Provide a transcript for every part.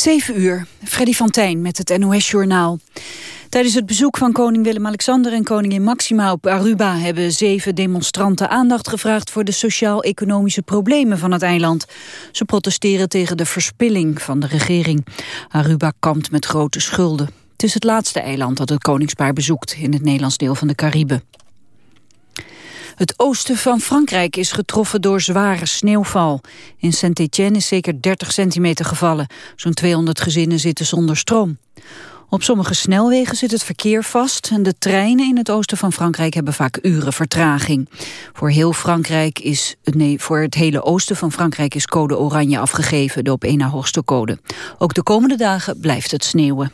7 uur, Freddy van Tijn met het NOS-journaal. Tijdens het bezoek van koning Willem-Alexander en koningin Maxima op Aruba... hebben zeven demonstranten aandacht gevraagd voor de sociaal-economische problemen van het eiland. Ze protesteren tegen de verspilling van de regering. Aruba kampt met grote schulden. Het is het laatste eiland dat het koningspaar bezoekt in het Nederlands deel van de Cariben. Het oosten van Frankrijk is getroffen door zware sneeuwval. In Saint-Étienne is zeker 30 centimeter gevallen. Zo'n 200 gezinnen zitten zonder stroom. Op sommige snelwegen zit het verkeer vast... en de treinen in het oosten van Frankrijk hebben vaak uren vertraging. Voor heel Frankrijk is, nee, voor het hele oosten van Frankrijk is code oranje afgegeven... de op één na hoogste code. Ook de komende dagen blijft het sneeuwen.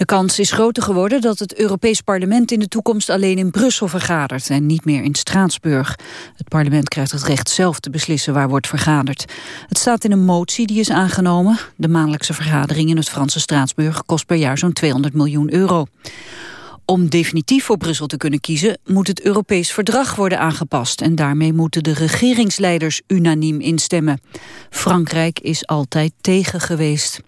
De kans is groter geworden dat het Europees Parlement in de toekomst alleen in Brussel vergadert en niet meer in Straatsburg. Het parlement krijgt het recht zelf te beslissen waar wordt vergaderd. Het staat in een motie die is aangenomen. De maandelijkse vergadering in het Franse Straatsburg kost per jaar zo'n 200 miljoen euro. Om definitief voor Brussel te kunnen kiezen moet het Europees verdrag worden aangepast en daarmee moeten de regeringsleiders unaniem instemmen. Frankrijk is altijd tegen geweest.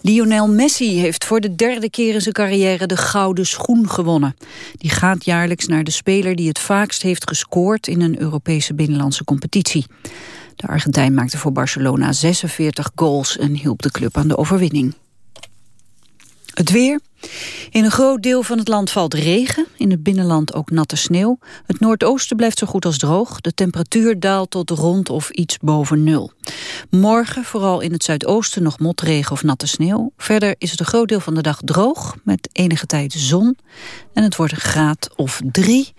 Lionel Messi heeft voor de derde keer in zijn carrière de gouden schoen gewonnen. Die gaat jaarlijks naar de speler die het vaakst heeft gescoord in een Europese binnenlandse competitie. De Argentijn maakte voor Barcelona 46 goals en hielp de club aan de overwinning. Het weer. In een groot deel van het land valt regen, in het binnenland ook natte sneeuw. Het noordoosten blijft zo goed als droog. De temperatuur daalt tot rond of iets boven nul. Morgen vooral in het zuidoosten nog motregen of natte sneeuw. Verder is het een groot deel van de dag droog, met enige tijd zon. En het wordt een graad of drie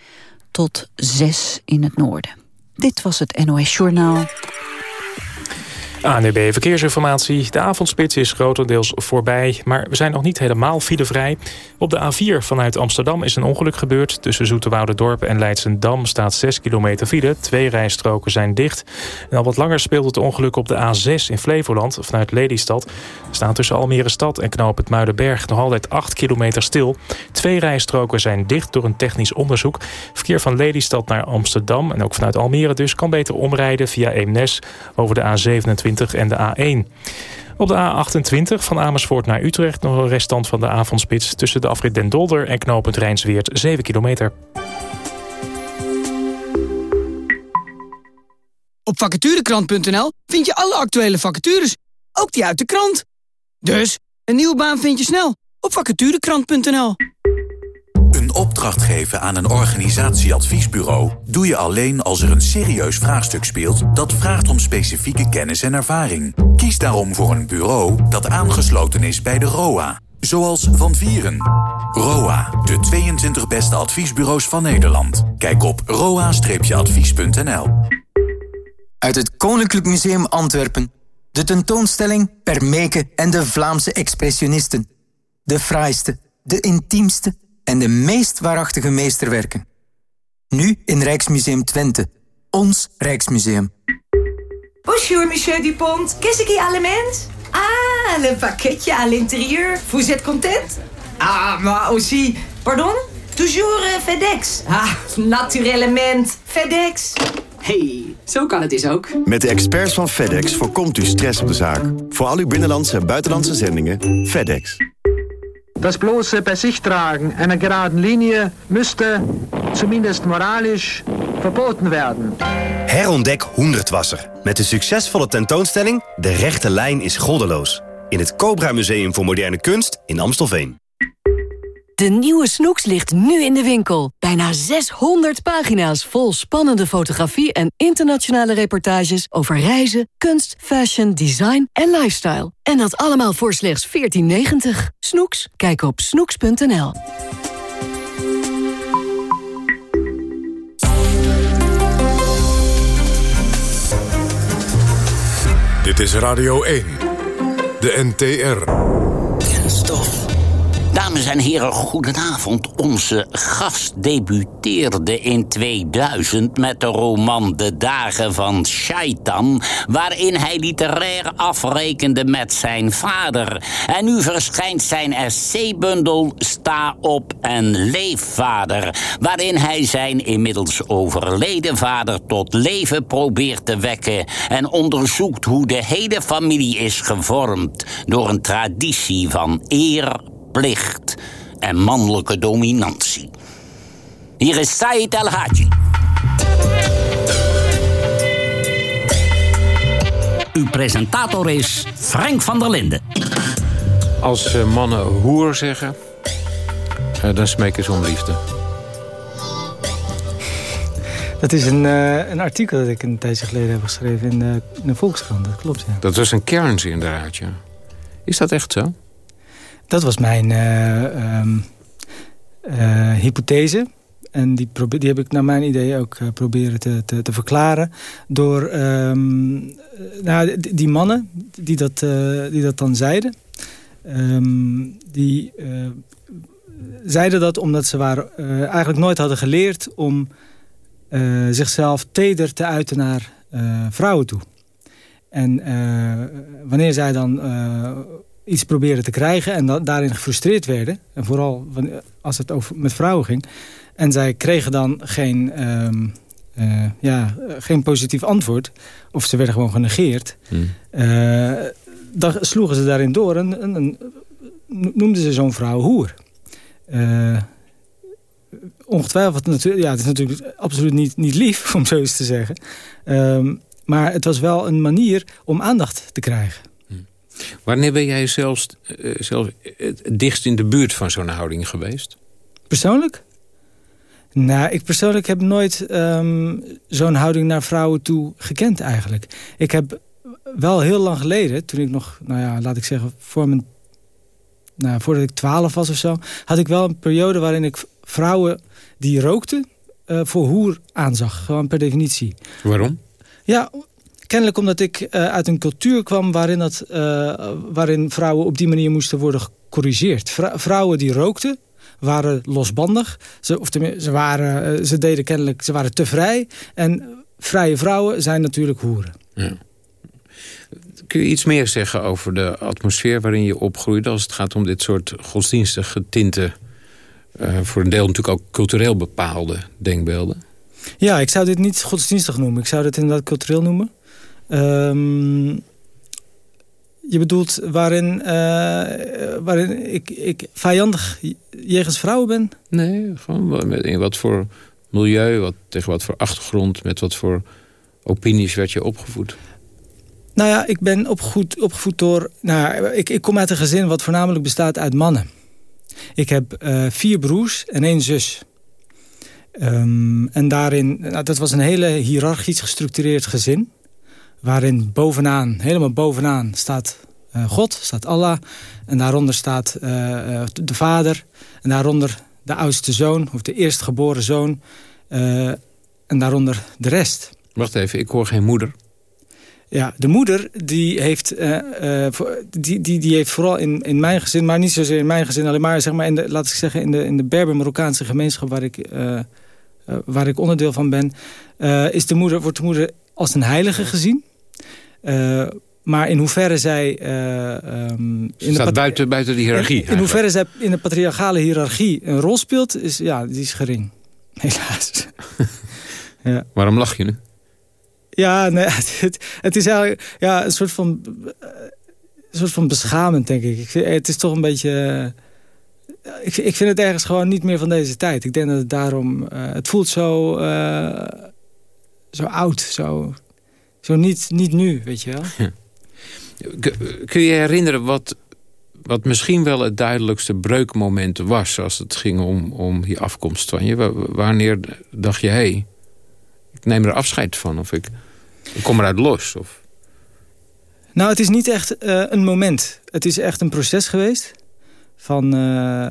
tot zes in het noorden. Dit was het NOS Journaal. ANDB Verkeersinformatie. De avondspits is grotendeels voorbij, maar we zijn nog niet helemaal filevrij. Op de A4 vanuit Amsterdam is een ongeluk gebeurd. Tussen Dorp en Leidsendam staat 6 kilometer file. Twee rijstroken zijn dicht. En al wat langer speelt het ongeluk op de A6 in Flevoland vanuit Lelystad. Staan tussen Almere Stad en Knoop het Muidenberg nog altijd 8 kilometer stil. Twee rijstroken zijn dicht door een technisch onderzoek. Verkeer van Lelystad naar Amsterdam en ook vanuit Almere dus... kan beter omrijden via Eemnes over de A27 en de A1. Op de A28 van Amersfoort naar Utrecht nog een restant van de avondspits... tussen de afrit Den Dolder en knooppunt Rijnsweert 7 kilometer. Op vacaturekrant.nl vind je alle actuele vacatures, ook die uit de krant. Dus, een nieuwe baan vind je snel op vacaturekrant.nl. Opdracht geven aan een organisatieadviesbureau doe je alleen als er een serieus vraagstuk speelt dat vraagt om specifieke kennis en ervaring. Kies daarom voor een bureau dat aangesloten is bij de ROA. Zoals Van Vieren. ROA, de 22 beste adviesbureaus van Nederland. Kijk op roa-advies.nl. Uit het Koninklijk Museum Antwerpen. De tentoonstelling Permeke en de Vlaamse expressionisten. De fraaiste, de intiemste en de meest waarachtige meesterwerken. Nu in Rijksmuseum Twente. Ons Rijksmuseum. Bonjour, monsieur Dupont. Qu'est-ce qui allemand? Ah, le pakketje à l'intérieur. Vous êtes content? Ah, maar aussi... Pardon? Toujours uh, FedEx. Ah, naturellement. FedEx. Hey, zo kan het dus ook. Met de experts van FedEx voorkomt u stress op de zaak. Voor al uw binnenlandse en buitenlandse zendingen, FedEx. Das bloße bei sich tragen einer geraden Linie müsste, zumindest moralisch, verboten werden. Herontdek Hoendertwasser. Met de succesvolle tentoonstelling De rechte lijn is goddeloos. In het Cobra Museum voor Moderne Kunst in Amstelveen. De nieuwe Snoeks ligt nu in de winkel. Bijna 600 pagina's vol spannende fotografie en internationale reportages over reizen, kunst, fashion, design en lifestyle. En dat allemaal voor slechts 14,90. Snoeks? Kijk op snoeks.nl. Dit is Radio 1, de NTR. Kenstof. Dames en heren, goedenavond. Onze gast debuteerde in 2000 met de roman De Dagen van Shaitan... waarin hij literair afrekende met zijn vader. En nu verschijnt zijn essay-bundel Sta op en leef, vader... waarin hij zijn inmiddels overleden vader tot leven probeert te wekken... en onderzoekt hoe de hele familie is gevormd... door een traditie van eer plicht en mannelijke dominantie. Hier is Said El-Haji. Uw presentator is Frank van der Linden. Als uh, mannen hoer zeggen, uh, dan smeken ze om liefde. Dat is een, uh, een artikel dat ik een tijdje geleden heb geschreven in de, in de Volkskrant. Dat klopt, ja. Dat was een kernzin inderdaad, ja. Is dat echt zo? Dat was mijn uh, um, uh, hypothese. En die, die, heb ik naar mijn idee ook uh, proberen te, te, te, verklaren. Door um, nou, die, mannen die dat, die dat dan zeiden. Um, die zeiden dat omdat ze waren, eigenlijk nooit hadden geleerd... om zichzelf teder te uiten naar vrouwen toe. En wanneer zij dan iets probeerden te krijgen en da daarin gefrustreerd werden. En vooral als het over met vrouwen ging. En zij kregen dan geen, um, uh, ja, geen positief antwoord. Of ze werden gewoon genegeerd. Hmm. Uh, dan sloegen ze daarin door en, en, en noemden ze zo'n vrouw hoer. Uh, ongetwijfeld, natuurlijk, ja, het is natuurlijk absoluut niet, niet lief, om zo eens te zeggen. Um, maar het was wel een manier om aandacht te krijgen. Wanneer ben jij zelfs, uh, zelfs het dichtst in de buurt van zo'n houding geweest? Persoonlijk? Nou, ik persoonlijk heb nooit um, zo'n houding naar vrouwen toe gekend eigenlijk. Ik heb wel heel lang geleden, toen ik nog, nou ja, laat ik zeggen, voor mijn, nou, voordat ik twaalf was of zo, had ik wel een periode waarin ik vrouwen die rookten uh, voor hoer aanzag. Gewoon per definitie. Waarom? Ja, Kennelijk omdat ik uh, uit een cultuur kwam waarin, dat, uh, waarin vrouwen op die manier moesten worden gecorrigeerd. vrouwen die rookten waren losbandig. Ze, of ze, waren, uh, ze deden kennelijk, ze waren te vrij. En vrije vrouwen zijn natuurlijk hoeren. Ja. Kun je iets meer zeggen over de atmosfeer waarin je opgroeide... als het gaat om dit soort godsdienstige tinten... voor een deel natuurlijk ook cultureel bepaalde denkbeelden? Ja, ik zou dit niet godsdienstig noemen. Ik zou dit inderdaad cultureel noemen. Um, je bedoelt waarin, uh, waarin ik, ik vijandig jegens vrouwen ben? Nee, gewoon in wat voor milieu, wat, tegen wat voor achtergrond... met wat voor opinies werd je opgevoed? Nou ja, ik ben opgevoed, opgevoed door... Nou, ik, ik kom uit een gezin wat voornamelijk bestaat uit mannen. Ik heb uh, vier broers en één zus. Um, en daarin, nou, dat was een hele hiërarchisch gestructureerd gezin waarin bovenaan, helemaal bovenaan staat uh, God, staat Allah. En daaronder staat uh, de vader. En daaronder de oudste zoon, of de eerstgeboren zoon. En daaronder de rest. Wacht even, ik hoor geen moeder. Ja, de moeder die heeft, die, die, die heeft vooral in, in mijn gezin... maar niet zozeer in mijn gezin, alleen maar, zeg maar in de, laat ik zeggen... in de, in de Berber-Marokkaanse gemeenschap waar ik, waar ik onderdeel van ben... is de moeder, wordt de moeder als een heilige gezien. Uh, maar in hoeverre zij... Uh, um, in staat buiten, buiten de hiërarchie. In, in hoeverre zij in de patriarchale hiërarchie een rol speelt, is, ja, die is gering. Helaas. ja. Waarom lach je nu? Ja, nee, het, het, is eigenlijk ja, een soort van... Een soort van beschamend, denk ik. ik het is toch een beetje... Ik, ik vind het ergens gewoon niet meer van deze tijd. Ik denk dat het daarom... Uh, het voelt zo... Uh, zo oud, zo... Zo niet, niet nu, weet je wel. Kun je herinneren wat, wat misschien wel het duidelijkste breukmoment was... als het ging om, om die afkomst van je? Wanneer dacht je, hé, hey, ik neem er afscheid van of ik, ik kom eruit los? Of... Nou, het is niet echt uh, een moment. Het is echt een proces geweest. Van, uh,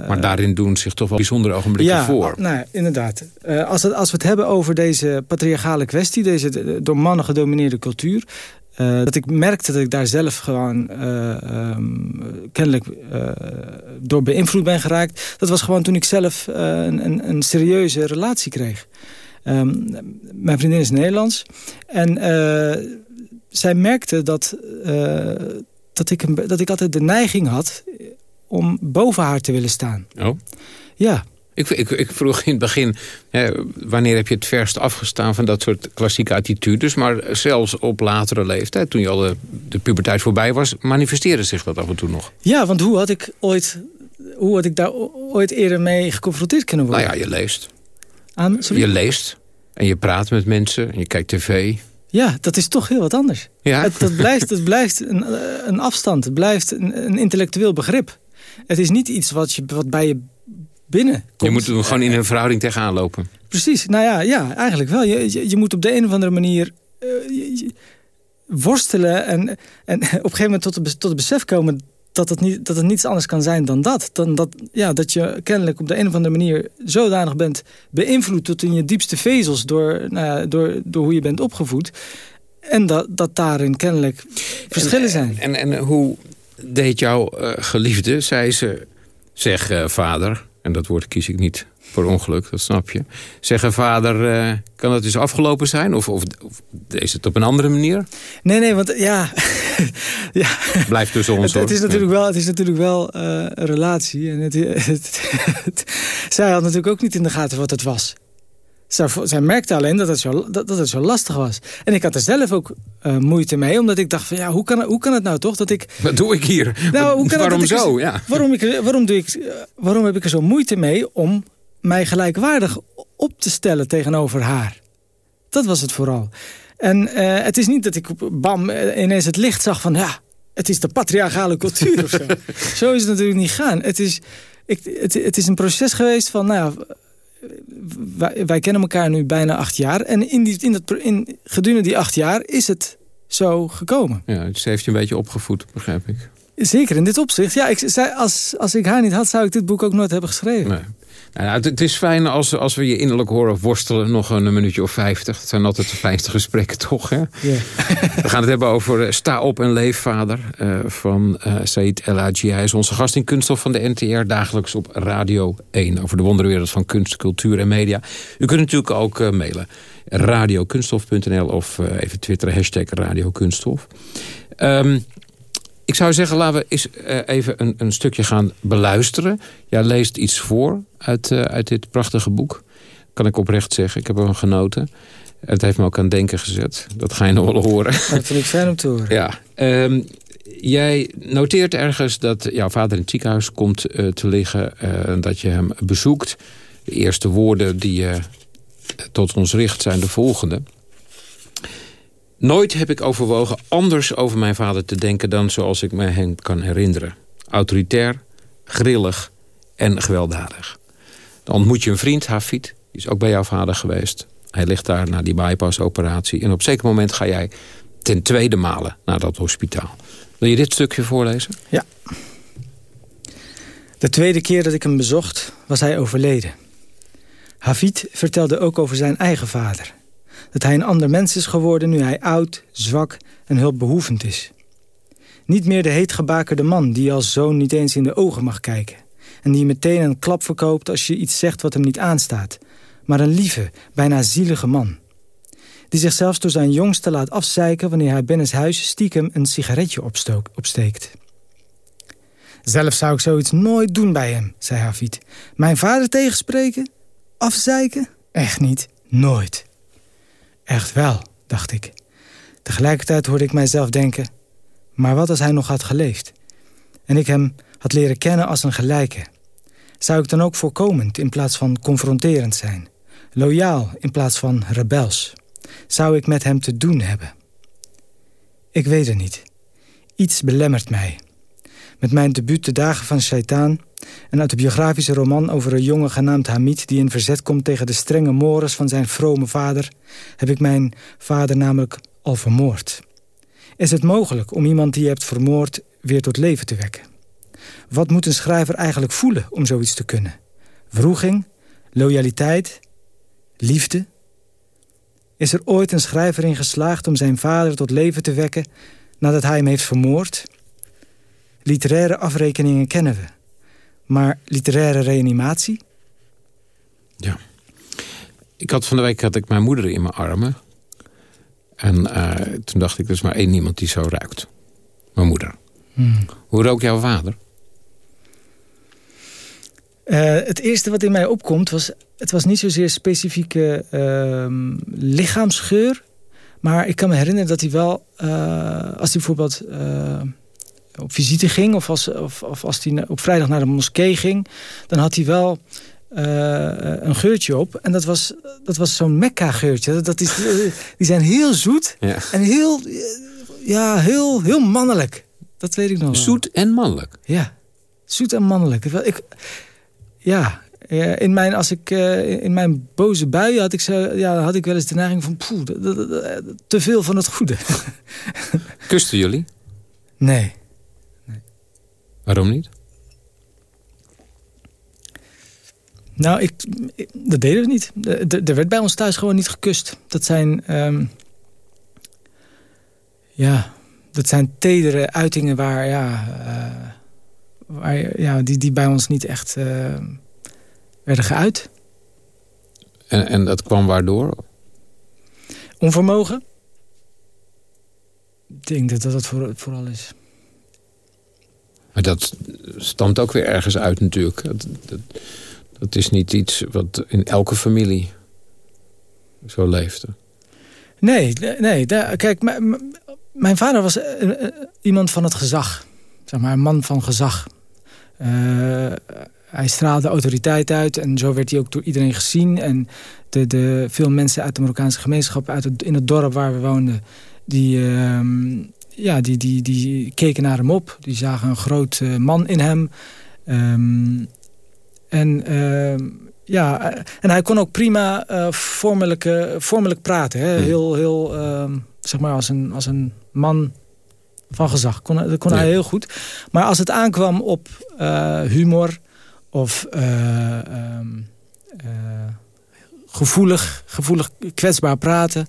maar daarin doen zich toch wel bijzondere ogenblikken ja, voor. Nou, inderdaad. Uh, als, het, als we het hebben over deze patriarchale kwestie... deze door mannen gedomineerde cultuur... Uh, dat ik merkte dat ik daar zelf gewoon um, kennelijk door beïnvloed ben geraakt. Dat was gewoon toen ik zelf een, een, een, serieuze relatie kreeg. Um, mijn vriendin is Nederlands. En zij merkte dat, dat, ik, een, dat ik altijd de neiging had om boven haar te willen staan. Oh? Ja. Ik, ik, ik, vroeg in het begin, hè, wanneer heb je het verst afgestaan van dat soort klassieke attitudes. Maar zelfs op latere leeftijd, toen je al de, de puberteit voorbij was, manifesteerde zich dat af en toe nog. Ja, want hoe had ik ooit, hoe had ik daar ooit eerder mee geconfronteerd kunnen worden? Nou ja, je leest. Aan, je leest en je praat met mensen en je kijkt tv. Ja, dat is toch heel wat anders. Ja. Het, dat blijft, het blijft een, een afstand, het blijft een, een intellectueel begrip. Het is niet iets wat, je, wat bij je binnen Je moet er gewoon in een verhouding tegenaan lopen. Precies, nou ja, ja eigenlijk wel. Je, je, moet op de een of andere manier uh, worstelen... en, en op een gegeven moment tot, tot het besef komen... Dat het, niet, dat het niets anders kan zijn dan dat. Dan dat, ja, dat je kennelijk op de een of andere manier zodanig bent beïnvloed... tot in je diepste vezels door, nou door, door hoe je bent opgevoed. En dat, dat daarin kennelijk verschillen zijn. En, en, en hoe deed jouw uh, geliefde, zei ze... Zeg, uh, vader, en dat woord kies ik niet voor ongeluk, dat snap je. Zeggen vader, uh, kan dat dus afgelopen zijn? Of, of, of, is het op een andere manier? Nee, nee, want ja... ja. Blijft tussen ons, het, het, is natuurlijk wel, het is natuurlijk wel uh, een relatie. En het, het, zij had natuurlijk ook niet in de gaten wat het was. Zij, merkte alleen dat het, zo, dat, dat het zo lastig was. En ik had er zelf ook uh, moeite mee. Omdat ik dacht van ja, hoe kan, hoe kan het nou toch dat ik... Wat doe ik hier? Nou, hoe kan waarom het zo? Ik, ja. waarom, ik, waarom, doe ik, waarom heb ik er zo moeite mee om mij gelijkwaardig op te stellen tegenover haar? Dat was het vooral. En uh, het is niet dat ik bam ineens het licht zag van ja, het is de patriarchale cultuur of zo. zo is het natuurlijk niet gaan. Het is, ik, het, het is een proces geweest van nou ja, wij, wij, kennen elkaar nu bijna acht jaar. En in die, in dat, in, gedurende die acht jaar is het zo gekomen. Ja, ze heeft je een beetje opgevoed, begrijp ik. Zeker, in dit opzicht. Ja, ik, zei, als, als ik haar niet had, zou ik dit boek ook nooit hebben geschreven. Nee. Nou, het, het, is fijn als, als we je innerlijk horen worstelen nog een minuutje of vijftig. Het zijn altijd de fijnste gesprekken, toch? Hè? Yeah. We gaan het hebben over Sta op en leef, vader. Uh, van uh, Said El Hadji. Hij is onze gast in Kunststof van de NTR. Dagelijks op Radio 1. Over de wonderwereld van kunst, cultuur en media. U kunt natuurlijk ook uh, mailen. radiokunststof.nl of even twitteren. Hashtag radiokunststof. Um, ik zou zeggen, laten we eens uh, even een, een, stukje gaan beluisteren. Jij leest iets voor uit, uh, uit dit prachtige boek. Kan ik oprecht zeggen. Ik heb ervan genoten. Het heeft me ook aan denken gezet. Dat ga je nog wel horen. Dat vind ik fijn om te horen. Ja. Um, jij noteert ergens dat jouw vader in het ziekenhuis komt uh, te liggen. dat je hem bezoekt. De eerste woorden die je tot ons richt zijn de volgende. Nooit heb ik overwogen anders over mijn vader te denken... dan zoals ik me hem kan herinneren. Autoritair, grillig en gewelddadig. Dan ontmoet je een vriend, Hafid. Die is ook bij jouw vader geweest. Hij ligt daar na die bypassoperatie. En op zeker moment ga jij ten tweede malen naar dat hospitaal. Wil je dit stukje voorlezen? Ja. De tweede keer dat ik hem bezocht, was hij overleden. Hafid vertelde ook over zijn eigen vader dat hij een ander mens is geworden nu hij oud, zwak en hulpbehoevend is. Niet meer de heetgebakerde man die je als zoon niet eens in de ogen mag kijken... en die meteen een klap verkoopt als je iets zegt wat hem niet aanstaat... maar een lieve, bijna zielige man. Die zichzelf door zijn jongste laat afzeiken... wanneer hij binnen huis stiekem een sigaretje opsteekt. Zelf zou ik zoiets nooit doen bij hem, zei Hafid. Mijn vader tegenspreken? Afzeiken? Echt niet, nooit. Echt wel, dacht ik. Tegelijkertijd hoorde ik mijzelf denken... maar wat als hij nog had geleefd? En ik hem had leren kennen als een gelijke. Zou ik dan ook voorkomend in plaats van confronterend zijn? Loyaal in plaats van rebels? Zou ik met hem te doen hebben? Ik weet het niet. Iets belemmert mij. Met mijn debuut De Dagen van Shaitaan... een autobiografische roman over een jongen genaamd Hamid... die in verzet komt tegen de strenge mores van zijn vrome vader... heb ik mijn vader namelijk al vermoord. Is het mogelijk om iemand die je hebt vermoord weer tot leven te wekken? Wat moet een schrijver eigenlijk voelen om zoiets te kunnen? Vroeging? Loyaliteit? Liefde? Is er ooit een schrijver in geslaagd om zijn vader tot leven te wekken... nadat hij hem heeft vermoord? Literaire afrekeningen kennen we. Maar literaire reanimatie? Ja. Ik had van de week had ik mijn moeder in mijn armen. En uh, toen dacht ik, er is maar één iemand die zo ruikt. Mijn moeder. Hmm. Hoe rook jouw vader? Uh, het eerste wat in mij opkomt was... het was niet zozeer specifieke uh, lichaamsgeur... maar ik kan me herinneren dat hij wel... Uh, als hij bijvoorbeeld op visite ging... Of als, of, of als hij op vrijdag naar de moskee ging... dan had hij wel een geurtje op. En dat was, dat was zo'n Mekka-geurtje. Dat is, die zijn heel zoet ja. en heel, ja, heel, heel mannelijk. Dat weet ik nog Zoet en mannelijk? Ja, zoet en mannelijk. Ik, ja, in mijn, als ik, in mijn boze buien had ik, zo, ja, had ik wel eens de neiging van... Poeh, te veel van het goede. Kusten jullie? Nee. Waarom niet? Nou, ik, dat deden we niet. Er werd bij ons thuis gewoon niet gekust. Dat zijn... Um, ja, dat zijn tedere uitingen waar, ja, uh, waar, ja, die, die bij ons niet echt uh, werden geuit. En, en dat kwam waardoor? Onvermogen. Ik denk dat dat het voor, vooral is. Maar dat stamt ook weer ergens uit natuurlijk. Dat, dat, is niet iets wat in elke familie zo leefde. Nee, nee. Daar, kijk, mijn vader was uh, iemand van het gezag. Zeg maar, een man van gezag. Uh, hij straalde autoriteit uit en zo werd hij ook door iedereen gezien. En de, de, veel mensen uit de Marokkaanse gemeenschap uit het, in het dorp waar we woonden... die, uh, ja, die, die, die keken naar hem op. Die zagen een groot man in hem. Um, en ehm, ja, en hij kon ook prima vormelijk, vormelijk praten. Hè? Heel, heel ehm, zeg maar als een, als een man van gezag. Kon, dat kon hij heel goed. Maar als het aankwam op uh, humor of uh, um, uh, gevoelig, gevoelig kwetsbaar praten...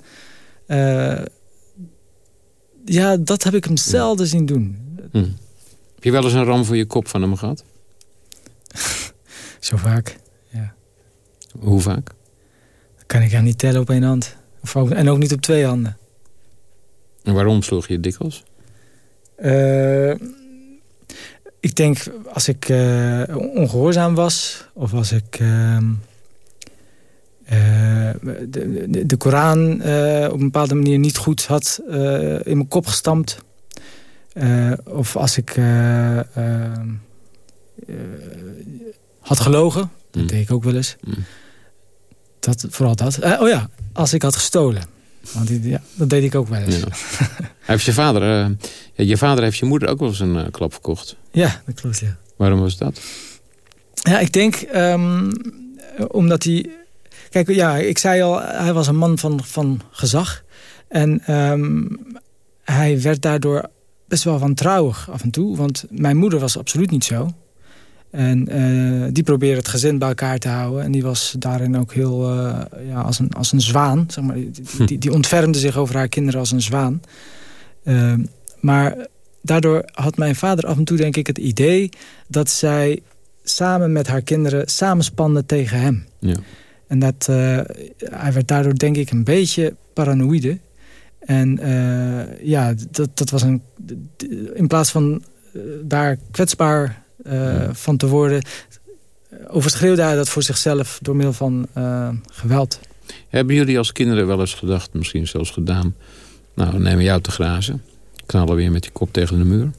ja, dat heb ik hem zelden zien doen. Hm. Heb je wel eens een ram voor je kop van hem gehad? Zo vaak, ja. Hoe vaak? Dat kan ik ja niet tellen op één hand. Of ook, en ook niet op twee handen. En waarom sloeg je dikwijls? Uh, ik denk als ik uh, ongehoorzaam was... of als ik uh, de, de, de, Koran op een bepaalde manier niet goed had in mijn kop gestampt... of als ik had gelogen. Dat Mm. deed ik ook wel eens. Dat, vooral dat. Oh ja, als ik had gestolen. Want ja, dat deed ik ook wel eens. Ja. heeft je, vader, uh, ja, je vader heeft je moeder ook wel eens een uh, klap verkocht. Ja, dat klopt, ja. Waarom was dat? Ja, ik denk um, omdat hij... Kijk, ja, ik zei al, hij was een man van, van gezag. En um, hij werd daardoor best wel wantrouwig af en toe. Want mijn moeder was absoluut niet zo. En uh, die probeerde het gezin bij elkaar te houden. En die was daarin ook heel uh, ja, als, een, als een zwaan. Zeg maar. die, die, ontfermde zich over haar kinderen als een zwaan. Uh, maar daardoor had mijn vader af en toe denk ik het idee... dat zij samen met haar kinderen samenspande tegen hem. Ja. En dat, hij werd daardoor denk ik een beetje paranoïde. En ja, dat, dat was een... In plaats van daar kwetsbaar van te worden... overschreeuwde hij dat voor zichzelf door middel van geweld. Hebben jullie als kinderen wel eens gedacht, misschien zelfs gedaan... nou, dan nemen we jou te grazen. Knallen weer met je kop tegen de muur?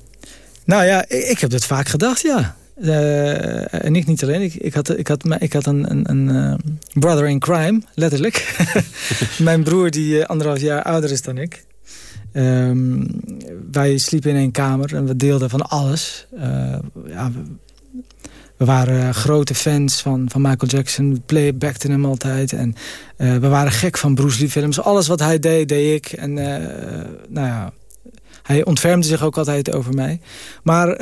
Nou ja, ik, ik heb dat vaak gedacht, ja. Uh, en ik niet alleen. Ik, ik, had, ik, had, ik had een, een, een brother in crime, letterlijk. Mijn broer die anderhalf jaar ouder is dan ik. Um, wij sliepen in één kamer en we deelden van alles. Ja, we, waren grote fans van, van Michael Jackson. We playbackten hem altijd. En we waren gek van Bruce Lee films. Alles wat hij deed, deed ik. En nou ja, hij ontfermde zich ook altijd over mij. Maar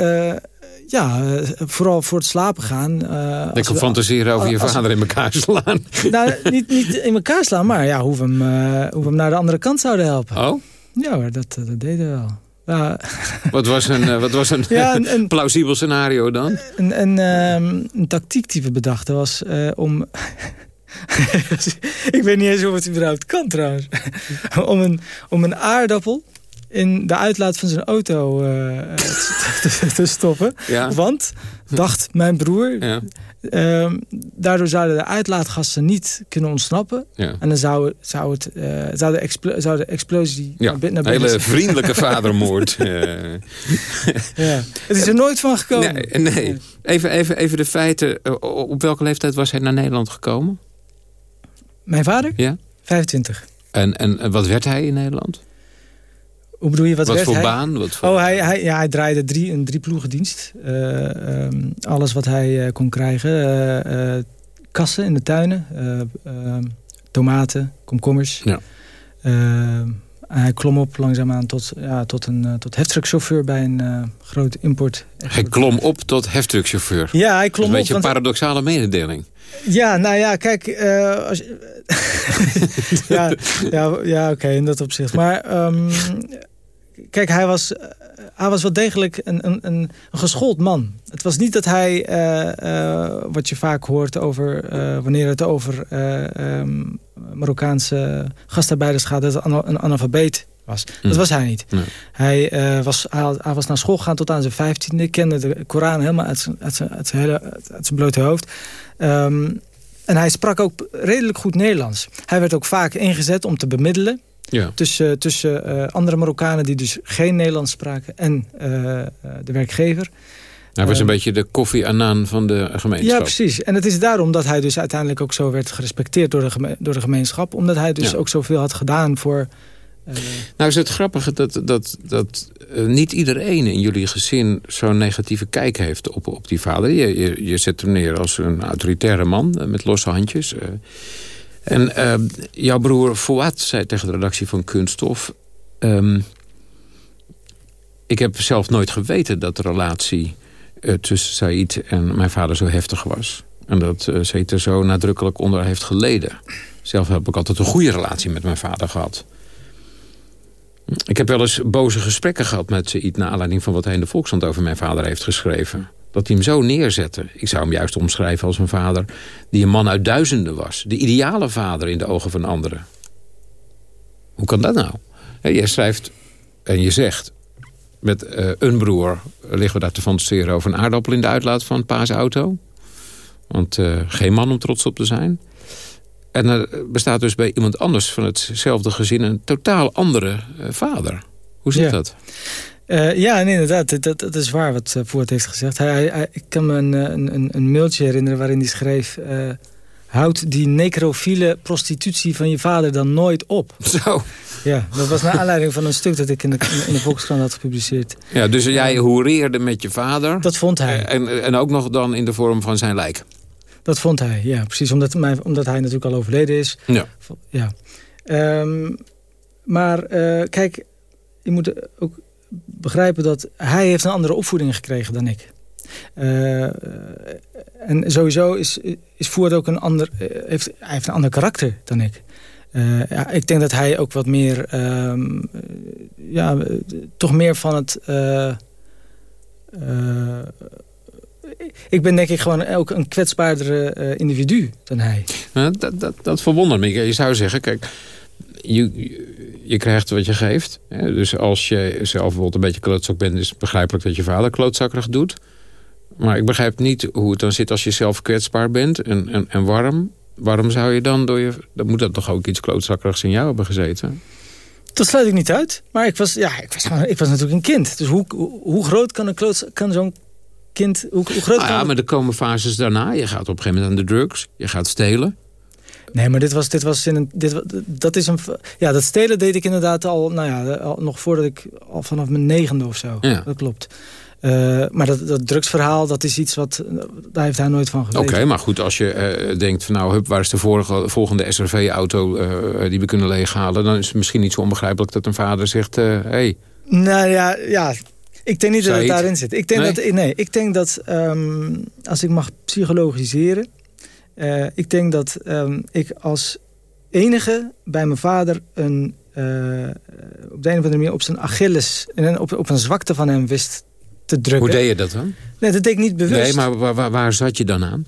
ja, eh, vooral voor het slapen gaan. Uh, Lekker fantaseren over je vader in elkaar slaan. Nou, niet, niet in elkaar slaan, maar ja, hoe, we hem, uh, hoe we hem naar de andere kant zouden helpen. Oh? Ja hoor, dat, dat deden we wel. Wat was een, wat was een, ja, een, een plausibel scenario dan? Een, een, um, een tactiek die we bedachten was om... ik weet niet eens of het überhaupt kan trouwens. om, een, om een aardappel in de uitlaat van zijn auto uh, te, te, stoppen. Ja. Want, dacht mijn broer... Ja. Uh, daardoor zouden de uitlaatgassen niet kunnen ontsnappen. Ja. En dan zou, zou, het, uh, zou, de, zou de explosie naar binnen... Een hele vriendelijke vadermoord. ja. Het is er nooit van gekomen. Nee, nee. Even, even, even de feiten. Op welke leeftijd was hij naar Nederland gekomen? Mijn vader? Ja. 25. En, en wat werd hij in Nederland? Hoe bedoel je, wat, wat werd voor hij? baan? Wat voor... Oh, hij, hij, ja, hij draaide drie, een drie ploegendienst. Uh, um, alles wat hij uh, kon krijgen. Uh, kassen in de tuinen. ehm, tomaten, komkommers. Ja. Ehm, hij klom op langzaamaan tot, ja, tot een tot heftruckchauffeur bij een groot import. Hij klom op tot heftruckchauffeur. Ja, hij klom op. Een beetje op, een paradoxale mededeling. Ja, nou ja, kijk... als, ja, ja, ja oké, okay, in dat opzicht. Maar um, kijk, hij was, hij was wel degelijk een, een, een, geschoold man. Het was niet dat hij, uh, uh, wat je vaak hoort over... Uh, wanneer het over um, Marokkaanse gastarbeiders gaat... dat het een analfabeet was. Dat was hij niet. Nee. Hij, was, hij, hij, was naar school gegaan tot aan zijn vijftiende. Kende de Koran helemaal uit zijn, uit zijn, uit zijn, hele, uit zijn blote hoofd. Um, en hij sprak ook redelijk goed Nederlands. Hij werd ook vaak ingezet om te bemiddelen. Ja. Tussen, tussen uh, andere Marokkanen die dus geen Nederlands spraken en uh, de werkgever. Hij was een beetje de koffie Annan van de gemeenschap. Ja, precies. En het is daarom dat hij dus uiteindelijk ook zo werd gerespecteerd door de, door de gemeenschap. Omdat hij dus ja. ook zoveel had gedaan voor... Nou is het grappige dat, dat, dat niet iedereen in jullie gezin zo'n negatieve kijk heeft op, op die vader. Je, je, je zet hem neer als een autoritaire man met losse handjes. En uh, jouw broer Fouad zei tegen de redactie van Kunststof... Um, ik heb zelf nooit geweten dat de relatie uh, tussen Said en mijn vader zo heftig was. En dat uh, er zo nadrukkelijk onder heeft geleden. Zelf heb ik altijd een goede relatie met mijn vader gehad. Ik heb wel eens boze gesprekken gehad met Said... naar aanleiding van wat hij in de Volkskrant over mijn vader heeft geschreven. Dat hij hem zo neerzette. Ik zou hem juist omschrijven als een vader die een man uit duizenden was. De ideale vader in de ogen van anderen. Hoe kan dat nou? Je schrijft en je zegt... met uh, een broer liggen we daar te fantaseren over een aardappel in de uitlaat van pa's auto. Want uh, geen man om trots op te zijn. En er bestaat dus bij iemand anders van hetzelfde gezin... een totaal andere uh, vader. Hoe zit ja. dat? Uh, ja, nee, inderdaad. Dat, dat is waar wat uh, Voort heeft gezegd. Hij, hij, ik kan me een, een, een, mailtje herinneren waarin hij schreef... Uh, houd die necrofiele prostitutie van je vader dan nooit op. Zo. Ja, dat was naar aanleiding van een stuk dat ik in de, in de Volkskrant had gepubliceerd. Ja, dus jij hoereerde met je vader. Dat vond hij. En, en ook nog dan in de vorm van zijn lijk. Dat vond hij, ja, precies. Omdat, mijn, omdat hij natuurlijk al overleden is. Ja. ja. Um, maar kijk, je moet ook begrijpen dat hij heeft een andere opvoeding gekregen dan ik. Uh, en sowieso is, is Voert ook een ander, heeft, hij heeft een ander karakter dan ik. Uh, ja, ik denk dat hij ook wat meer, uh, ja, toch meer van het... Ik ben denk ik gewoon ook een kwetsbaardere individu dan hij. dat, dat, dat verwondert me. Je zou zeggen, kijk, je, je krijgt wat je geeft. Dus als je zelf bijvoorbeeld een beetje klootzak bent... is het begrijpelijk dat je vader klootzakkerig doet. Maar ik begrijp niet hoe het dan zit als je zelf kwetsbaar bent en, en, en warm. Waarom zou je dan door je... Dan moet dat toch ook iets klootzakkerigs in jou hebben gezeten? Dat sluit ik niet uit. Maar ik was, ja, ik was, ik was natuurlijk een kind. Dus hoe, hoe, hoe groot kan, een kloots, kan zo'n kind... Hoe, hoe groot ah, kan ja, maar er komen fases daarna. Je gaat op een gegeven moment aan de drugs. Je gaat stelen. Nee, maar dit was, dit was in een, dit, dat is een, ja, dat stelen deed ik inderdaad al, nou ja, al, nog voordat ik, al vanaf mijn negende of zo. Ja. Dat klopt. Uh, maar dat, dat drugsverhaal, dat is iets wat, daar heeft hij nooit van geweten. Oké, okay, maar goed, als je uh, denkt van nou, hup, waar is de vorige, volgende SRV-auto uh, die we kunnen leeghalen, dan is het misschien niet zo onbegrijpelijk dat een vader zegt, hé. Hey. Nou ja, ja, Ik denk niet dat het daarin zit. Ik denk Nee? dat, nee, ik denk dat ehm, als ik mag psychologiseren... eh, ik denk dat ehm, ik als enige bij mijn vader een, eh, op de een of andere manier op zijn Achilles... en op, op een zwakte van hem wist te drukken. Hoe deed je dat dan? Nee, dat deed ik niet bewust. Nee, maar waar, waar, waar zat je dan aan?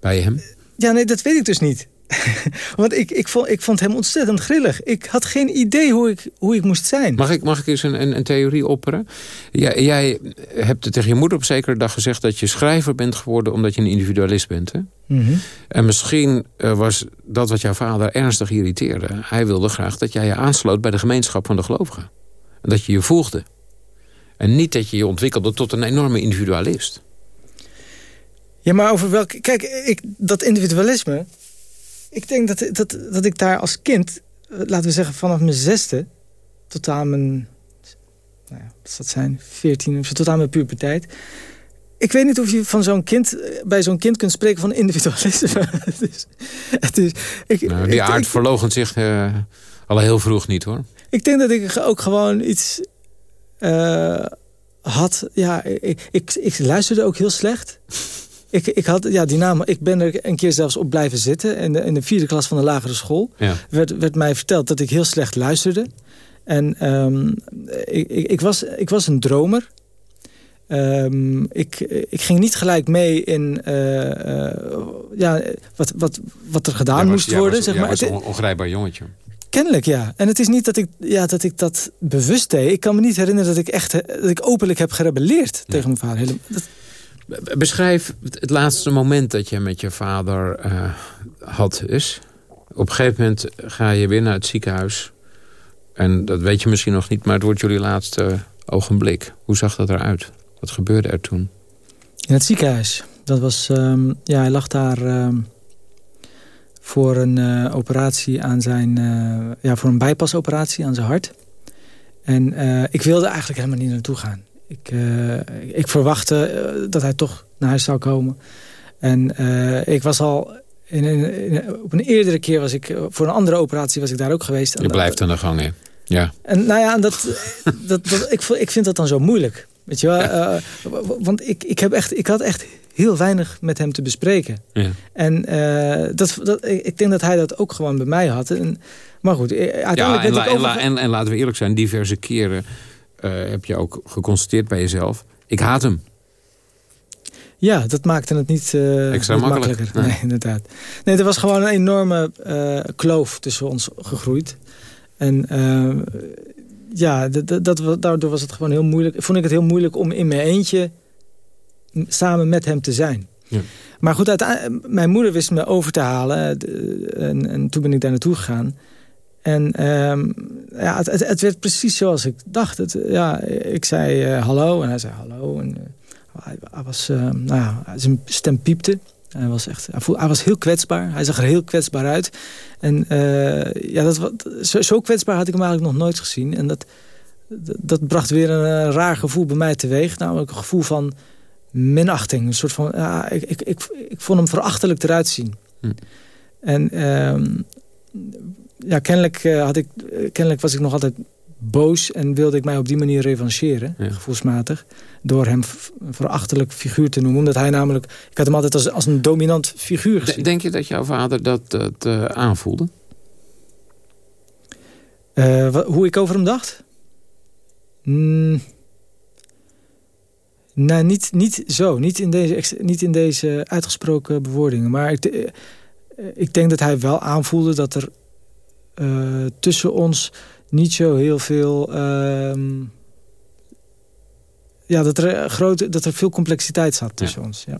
Bij hem? Ja, nee, dat weet ik dus niet. Want ik, ik, vond, ik vond hem ontzettend grillig. Ik had geen idee hoe ik, hoe ik moest zijn. Mag ik, mag ik eens een, een, een theorie opperen? Jij, jij hebt tegen je moeder op zekere dag gezegd... dat je schrijver bent geworden omdat je een individualist bent. Hè? En misschien eh, was dat wat jouw vader ernstig irriteerde. Hij wilde graag dat jij je aansloot bij de gemeenschap van de gelovigen. En dat je je voegde. En niet dat je je ontwikkelde tot een enorme individualist. Ja, maar over welk... Kijk, ik, dat individualisme... Ik denk dat, dat, dat ik daar als kind... eh, Laten we zeggen vanaf mijn zesde... Tot aan mijn... Nou ja, wat zal dat zijn? Veertien of tot aan mijn puberteit... Ik weet niet of je van zo'n kind, eh, bij zo'n kind kunt spreken van individualisme. het is, het is, ik, Nou, die aard verloochent zich eh, al heel vroeg niet, hoor. Ik denk dat ik ook gewoon iets eh, had. Ja, ik, ik, ik luisterde ook heel slecht. Ik, ik, had, ja, die naam, ik ben er een keer zelfs op blijven zitten. In de, in de vierde klas van de lagere school. Ja. Werd, werd mij verteld dat ik heel slecht luisterde. En ehm, ik, ik, ik, was, ik was een dromer. Ehm, ik, ik ging niet gelijk mee in eh, eh, ja, wat, wat, wat er gedaan was- moest worden. was- zeg maar. was Het- een on- ongrijpbaar jongetje. Kennelijk, ja. En het is niet dat ik, ja, dat ik dat bewust deed. Ik kan me niet herinneren dat ik echt dat ik openlijk heb gerebelleerd tegen mijn vader. Dat- Beschrijf het laatste moment dat je met je vader eh, had is. Op een gegeven moment ga je weer naar het ziekenhuis. En dat weet je misschien nog niet, maar het wordt jullie laatste ogenblik. Hoe zag dat eruit? Wat gebeurde er toen? In het ziekenhuis. Dat was, ehm, ja, hij lag daar ehm, voor een eh, operatie aan zijn, eh, ja, voor een bijpasoperatie aan zijn hart. En eh, ik wilde eigenlijk helemaal niet naartoe gaan. Ik, ik verwachtte dat hij toch naar huis zou komen. En ik was al, in, op een eerdere keer was ik, voor een andere operatie was ik daar ook geweest. Je blijft aan de gang, hè? Ja. en nou ja, en dat, dat, dat, ik, ik vind dat dan zo moeilijk. Weet je wel? Eh, want ik, ik, heb echt, ik had echt heel weinig met hem te bespreken. ja. En eh, dat, dat, ik denk dat hij dat ook gewoon bij mij had. En, maar goed, eh, uiteindelijk Ja, en, la- over... en, en laten we eerlijk zijn, diverse keren heb je ook geconstateerd bij jezelf. Ik haat hem. Ja, dat maakte het niet, Extra niet makkelijker. Nee. Nee. inderdaad. Nee, er was gewoon een enorme kloof tussen ons gegroeid. En ja, dat, dat, daardoor was het gewoon heel moeilijk. Vond ik het heel moeilijk om in mijn eentje samen met hem te zijn. Ja. Maar goed, mijn moeder wist me over te halen. eh, En, en toen ben ik daar naartoe gegaan. En ehm, ja, het, het, het werd precies zoals ik dacht. Het, ja, ik zei eh, hallo en hij zei hallo. En, eh, hij, hij was, eh, nou ja, zijn stem piepte. Hij was, echt, hij, hij was heel kwetsbaar. Hij zag er heel kwetsbaar uit. En eh, ja, dat, zo, zo kwetsbaar had ik hem eigenlijk nog nooit gezien. En dat, dat, dat bracht weer een eh, raar gevoel bij mij teweeg. Namelijk een gevoel van minachting. Een soort van, ja, ik, ik, ik, ik vond hem verachtelijk eruit zien. Hm. En ehm, ja, kennelijk, eh, had ik, kennelijk was ik nog altijd boos en wilde ik mij op die manier revancheren, Ja. gevoelsmatig, door hem verachtelijk figuur te noemen. Omdat hij namelijk, ik had hem altijd als, als een dominant figuur gezien. Denk je dat jouw vader dat, dat eh, aanvoelde? Eh, hoe ik over hem dacht? Mm. Nou, niet, niet zo. Niet in, deze, niet in deze uitgesproken bewoordingen. Maar ik, eh, ik denk dat hij wel aanvoelde dat er tussen ons niet zo heel veel... ehm, ja, dat er, eh, grote, dat er veel complexiteit zat tussen ons. Ja.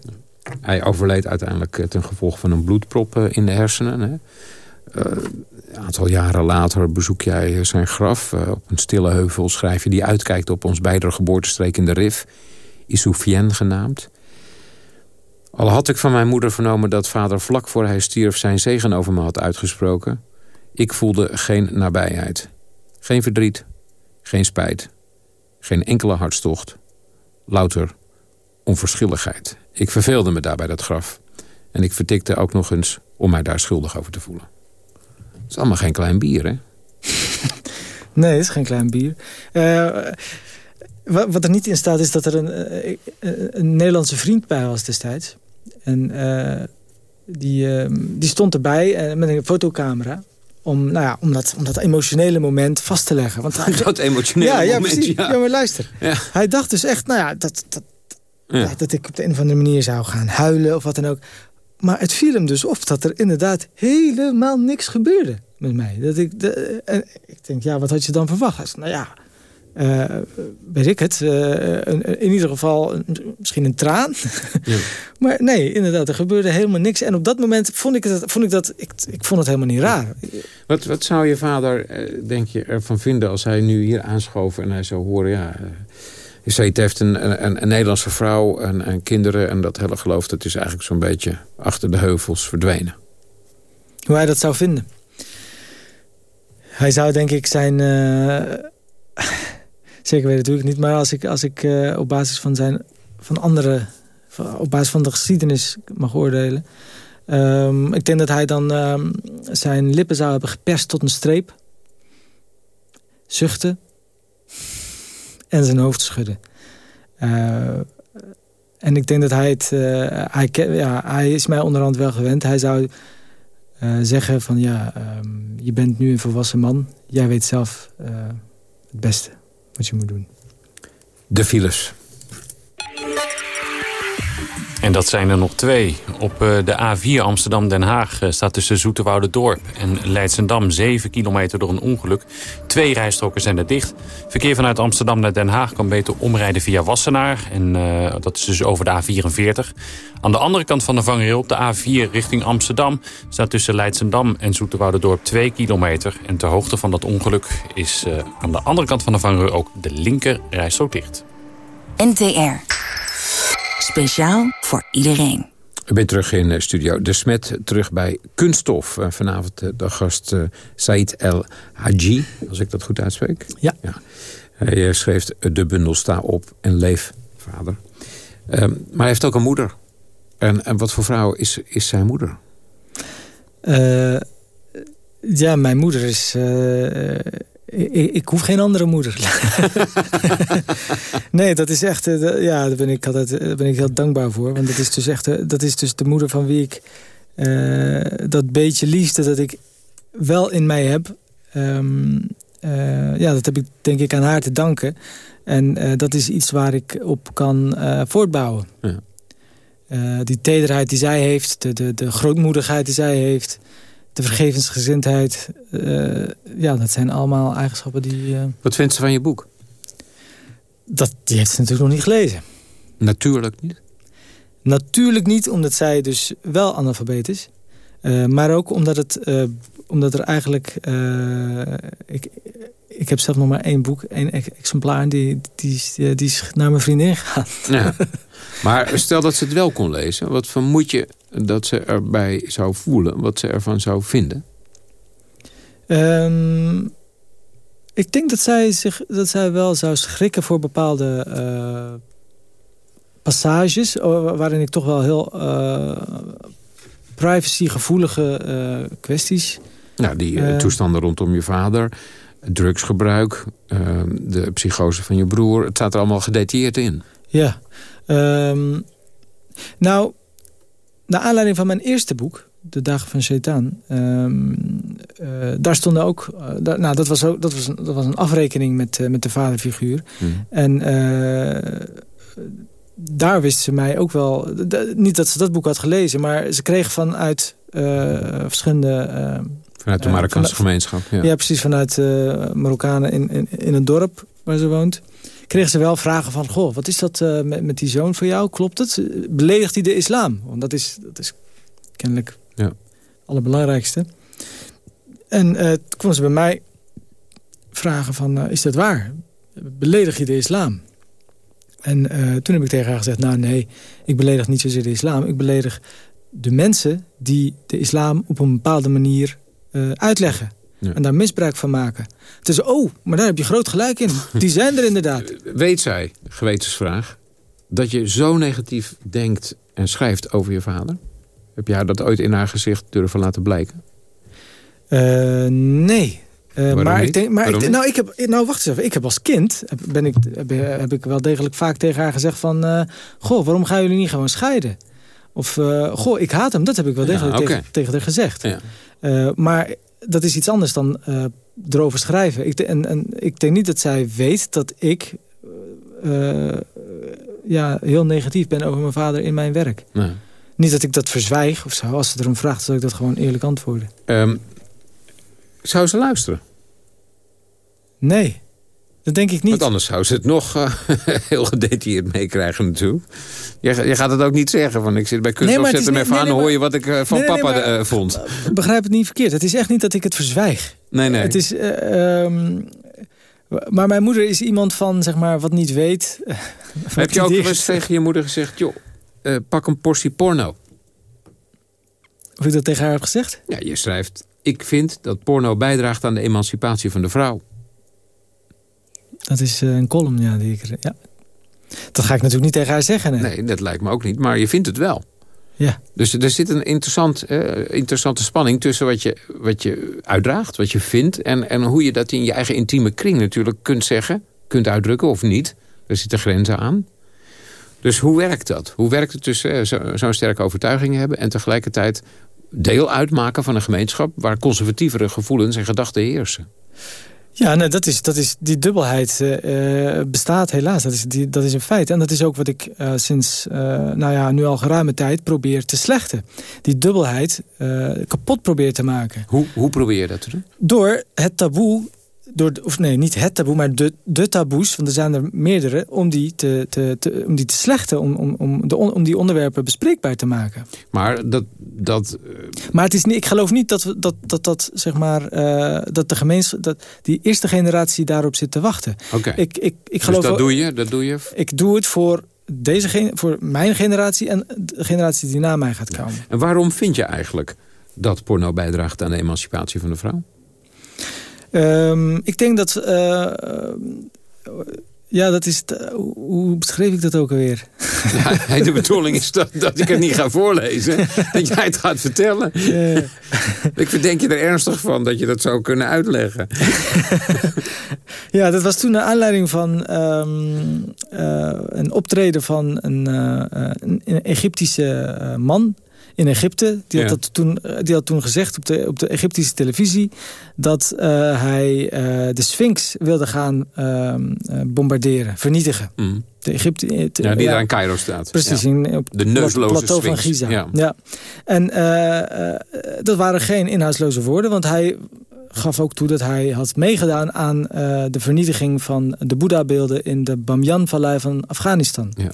Hij overleed uiteindelijk eh, ten gevolge van een bloedprop eh, in de hersenen. Hè? Een aantal jaren later bezoek jij zijn graf. Op een stille heuvel schrijf je die uitkijkt op ons beider geboortestreek in de Rif. Issoufien genaamd. Al had ik van mijn moeder vernomen dat vader vlak voor hij stierf... zijn zegen over me had uitgesproken. Ik voelde geen nabijheid. Geen verdriet. Geen spijt. Geen enkele hartstocht. Louter onverschilligheid. Ik verveelde me daar bij dat graf. En ik vertikte ook nog eens om mij daar schuldig over te voelen. Het is allemaal geen klein bier, hè? Nee, het is geen klein bier. Eh, wat, er niet in staat is dat er een, eh, een Nederlandse vriend bij was destijds. En die, uh, die stond erbij met een fotocamera. Om, nou ja, om, dat, om dat emotionele moment vast te leggen. Want hij, dat emotionele ja, moment, ja, precies. ja. ja. maar luister. Ja. Hij dacht dus echt, nou ja, dat, dat, Ja. dat ik op de een of andere manier zou gaan huilen of wat dan ook. Maar het viel hem dus op dat er inderdaad helemaal niks gebeurde met mij. Dat ik, de, en ik denk, ja, wat had je dan verwacht? Hij zei, nou ja, eh, weet ik het. eh, een- in ieder geval een- misschien een traan. maar nee, inderdaad, er gebeurde helemaal niks. En op dat moment vond ik, het, vond ik dat... Ik, ik vond het helemaal niet raar. Wat, wat zou je vader, eh, denk je, ervan vinden als hij nu hier aanschoof en hij zou horen, ja, het heeft een, een, een Nederlandse vrouw en, en kinderen en dat hele geloof, dat is eigenlijk zo'n beetje achter de heuvels verdwenen. Hoe hij dat zou vinden. Hij zou denk ik zijn... zeker weet natuurlijk niet. Maar als ik, als ik eh, op basis van zijn... van andere... op basis van de geschiedenis mag oordelen... ehm, ik denk dat hij dan ehm, zijn lippen zou hebben geperst tot een streep. Zuchten. En zijn hoofd schudden. Eh, en ik denk dat hij het... eh, hij, ja, hij is mij onderhand wel gewend. Hij zou zeggen van ja, ehm, je bent nu een volwassen man. Jij weet zelf het beste wat je moet doen. De files. En dat zijn er nog twee. Op eh, de A4 Amsterdam-Den Haag eh, staat tussen Zoeterwoude-dorp en Leidsendam 7 kilometer door een ongeluk. Twee rijstroken zijn er dicht. Verkeer vanuit Amsterdam naar Den Haag kan beter omrijden via Wassenaar. En eh, dat is dus over de A44. Aan de andere kant van de vangrail, op de A4 richting Amsterdam... staat tussen Leidsendam en Zoeterwoude-dorp 2 kilometer. En ter hoogte van dat ongeluk is aan de andere kant van de vangrail... ook de linker rijstrook dicht. NTR. Speciaal voor iedereen. Ik ben terug in eh, studio De Smet, terug bij Kunststof. Vanavond eh, de gast eh, Said El Haji, als ik dat goed uitspreek. Ja. Hij schreef de bundel Sta op en leef, vader. Ehm, maar hij heeft ook een moeder. En, en wat voor vrouw is, is zijn moeder? Eh, ja, mijn moeder is... eh, ik, ik hoef geen andere moeder. nee, dat is echt... eh, ja, daar ben ik, altijd, daar ben ik heel dankbaar voor. Want dat is dus echt eh, dat is dus de moeder van wie ik... eh, dat beetje liefde dat ik wel in mij heb... ehm, eh, ja, dat heb ik denk ik aan haar te danken. En eh, dat is iets waar ik op kan eh, voortbouwen. Ja. Eh, die tederheid die zij heeft, de, de, de grootmoedigheid die zij heeft... de vergevensgezindheid, eh, ja, dat zijn allemaal eigenschappen die... eh, Wat vindt ze van je boek? dat, die heeft ze natuurlijk nog niet gelezen. Natuurlijk niet. Natuurlijk niet, omdat zij dus wel analfabeet is. Eh, maar ook omdat, het, omdat er eigenlijk... ik, ik heb zelf nog maar één boek, één ex- exemplaar... die, die, is- die, die is naar mijn vriendin gegaan. Ja. Maar stel dat ze het wel kon lezen. Wat vermoed je dat ze erbij zou voelen? Wat ze ervan zou vinden? Ehm, ik denk dat zij, zich, dat zij wel zou schrikken voor bepaalde eh, passages... waarin ik toch wel heel eh privacygevoelige eh, kwesties... Nou, die toestanden rondom je vader, drugsgebruik, eh, de psychose van je broer. Het staat er allemaal gedetailleerd in. Ja. Ehm, nou, naar aanleiding van mijn eerste boek, De Dagen van Shaitaan... ehm, eh, daar stonden ook... eh, nou, dat was, ook, dat, was een, dat was een afrekening met, eh, met de vaderfiguur. En eh, daar wist ze mij ook wel... niet dat ze dat boek had gelezen, maar ze kreeg vanuit verschillende... eh, Vanuit de Marokkaanse gemeenschap. Ja. ja, precies. Vanuit Marokkanen in, in, in het dorp waar ze woont. Kregen ze wel vragen van... Goh, wat is dat eh, met, met die zoon van jou? Klopt het? Beledigt hij de islam? Want dat is, dat is kennelijk Ja. het allerbelangrijkste. En eh, toen kwam ze bij mij vragen van... eh, is dat waar? Beledig je de islam? En toen heb ik tegen haar gezegd... nou nee, ik beledig niet zozeer de islam. Ik beledig de mensen die de islam op een bepaalde manier eh, En daar misbruik van maken. Het is, oh, maar daar heb je groot gelijk in. Die zijn er inderdaad. Weet zij, gewetensvraag, dat je zo negatief denkt en schrijft over je vader? Heb je haar dat ooit in haar gezicht durven laten blijken? Eh, nee. Waarom maar niet? ik denk, maar ik, nou, ik heb, nou, wacht eens even. Ik heb als kind ben ik, heb, heb ik wel degelijk vaak tegen haar gezegd van... eh, goh, waarom gaan jullie niet gewoon scheiden? Of, goh, ik haat hem. Dat heb ik wel Ja, degelijk tegen, tegen haar gezegd. Ja. Maar dat is iets anders dan eh, erover schrijven. Ik, en, en ik denk niet dat zij weet dat ik eh, eh, ja, heel negatief ben over mijn vader in mijn werk. Nee. Niet dat ik dat verzwijg of zo. Als ze erom vraagt, zal ik dat gewoon eerlijk antwoorden. Ehm, zou ze luisteren? Nee, dat denk ik niet. Want anders zou ze het nog eh, heel gedetailleerd meekrijgen natuurlijk. Je, je gaat het ook niet zeggen. Van, ik zit bij kunst Nee, maar of zet hem even aan nee, hoor je wat ik eh, van Nee, papa maar- eh, vond. Begrijp het niet verkeerd. Het is echt niet dat ik het verzwijg. Nee, nee. Het is, eh, ehm, maar mijn moeder is iemand van, zeg maar, wat niet weet. Heb je ook wel eens tegen je moeder gezegd... joh, pak een portie porno. Of ik dat tegen haar heb gezegd? Ja, je schrijft... ik vind dat porno bijdraagt aan de emancipatie van de vrouw. Dat is eh, een column, ja, die ik... Ja. Dat ga ik natuurlijk niet tegen haar zeggen. Nee. Nee, dat lijkt me ook niet. Maar je vindt het wel. Ja. Dus er zit een interessant, eh, interessante spanning tussen wat je, wat je uitdraagt, wat je vindt... En, en hoe je dat in je eigen intieme kring natuurlijk kunt zeggen, kunt uitdrukken of niet. Er zitten grenzen aan. Dus hoe werkt dat? Hoe werkt het tussen eh, zo- zo'n sterke overtuiging hebben... en tegelijkertijd deel uitmaken van een gemeenschap... waar conservatievere gevoelens en gedachten heersen? Ja, nee, dat is, dat is, die dubbelheid eh, eh, bestaat helaas. Dat is, die, dat is een feit. En dat is ook wat ik eh, sinds, nou ja, nu al geruime tijd probeer te slechten. Die dubbelheid kapot probeer te maken. Hoe, hoe probeer je dat te doen? Door het taboe, door, of nee, niet het taboe, maar de, de taboes, want er zijn er meerdere, om die te, te, te, om die te slechten, om, om, om, de, om die onderwerpen bespreekbaar te maken. Maar dat... dat eh, Maar het is niet, ik geloof niet dat we, dat, dat, dat, zeg maar, eh, dat de gemeenschap, dat die eerste generatie daarop zit te wachten. Oké. Ik, ik, ik dus geloof dat doe je? Dat doe je? Ik doe het voor, deze, voor mijn generatie en de generatie die na mij gaat komen. En waarom vind je eigenlijk dat porno bijdraagt aan de emancipatie van de vrouw? Ehm, ik denk dat... eh, ja, dat is... het, eh, hoe- beschreef ik dat ook alweer? Ja, de bedoeling is dat, dat ik het niet ga voorlezen. Dat jij het gaat vertellen. Ik verdenk je er ernstig van dat je dat zou kunnen uitleggen. Ja, dat was toen naar aanleiding van ehm, eh, een optreden van een, een, Egyptische man in Egypte. Die, had Ja. dat toen, eh, die had toen gezegd op de, op de Egyptische televisie... dat eh, hij eh, de Sphinx wilde gaan ehm, eh, bombarderen, vernietigen. Mm. De Egypte, te- Ja, die daar in Cairo staat. Precies, Ja. in, op De neusloze plateau van. Giza. Ja. En eh, eh, dat waren geen inhoudsloze woorden, want hij gaf ook toe dat hij had meegedaan aan de vernietiging van de Boeddha-beelden in de Bamyan-vallei van Afghanistan. Ja.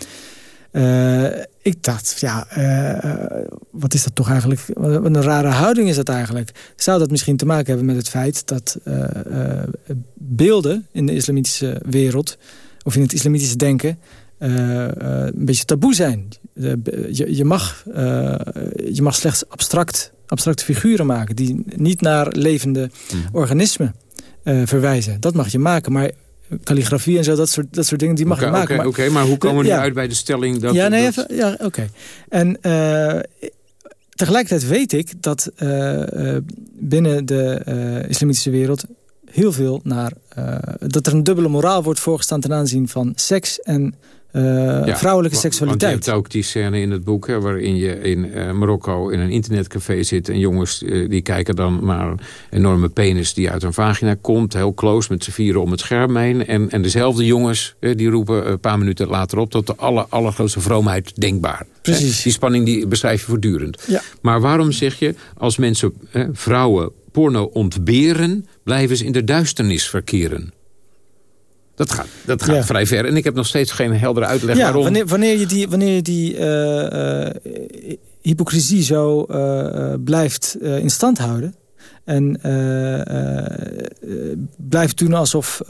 Eh, ik dacht, ja, eh, wat is dat toch eigenlijk? Wat een rare houding is dat eigenlijk. Zou dat misschien te maken hebben met het feit dat eh, beelden in de islamitische wereld... of in het islamitische denken een beetje taboe zijn? Je, je, mag, je mag slechts abstract, abstracte figuren maken... die niet naar levende organismen eh, verwijzen. Dat mag je maken, maar calligrafie en zo, dat soort, dat soort dingen, die mag je maken. oké, maar- hoe komen we nu Ja. uit bij de stelling dat... ja, nee, dat- even, ja, oké. En eh, tegelijkertijd weet ik dat eh, eh, binnen de islamitische wereld heel veel naar... dat er een dubbele moraal wordt voorgestaan ten aanzien van seks en eh, Ja, vrouwelijke seksualiteit. Want je hebt ook die scène in het boek... Hè, waarin je in eh, Marokko in een internetcafé zit... en jongens eh, die kijken dan naar een enorme penis die uit een vagina komt... heel close met z'n vieren om het scherm heen. En, en dezelfde jongens die roepen een paar minuten later op... tot de aller, allergrootste vroomheid denkbaar. Precies. Hè? Die spanning die beschrijf je voortdurend. Ja. Maar waarom zeg je, als mensen, hè, vrouwen, porno ontberen... blijven ze in de duisternis verkeren? Dat gaat, dat gaat Ja. vrij ver. En ik heb nog steeds geen heldere uitleg ja, waarom. wanneer, wanneer je die, wanneer je die eh, eh, hypocrisie zo eh, blijft in stand houden... en blijft doen alsof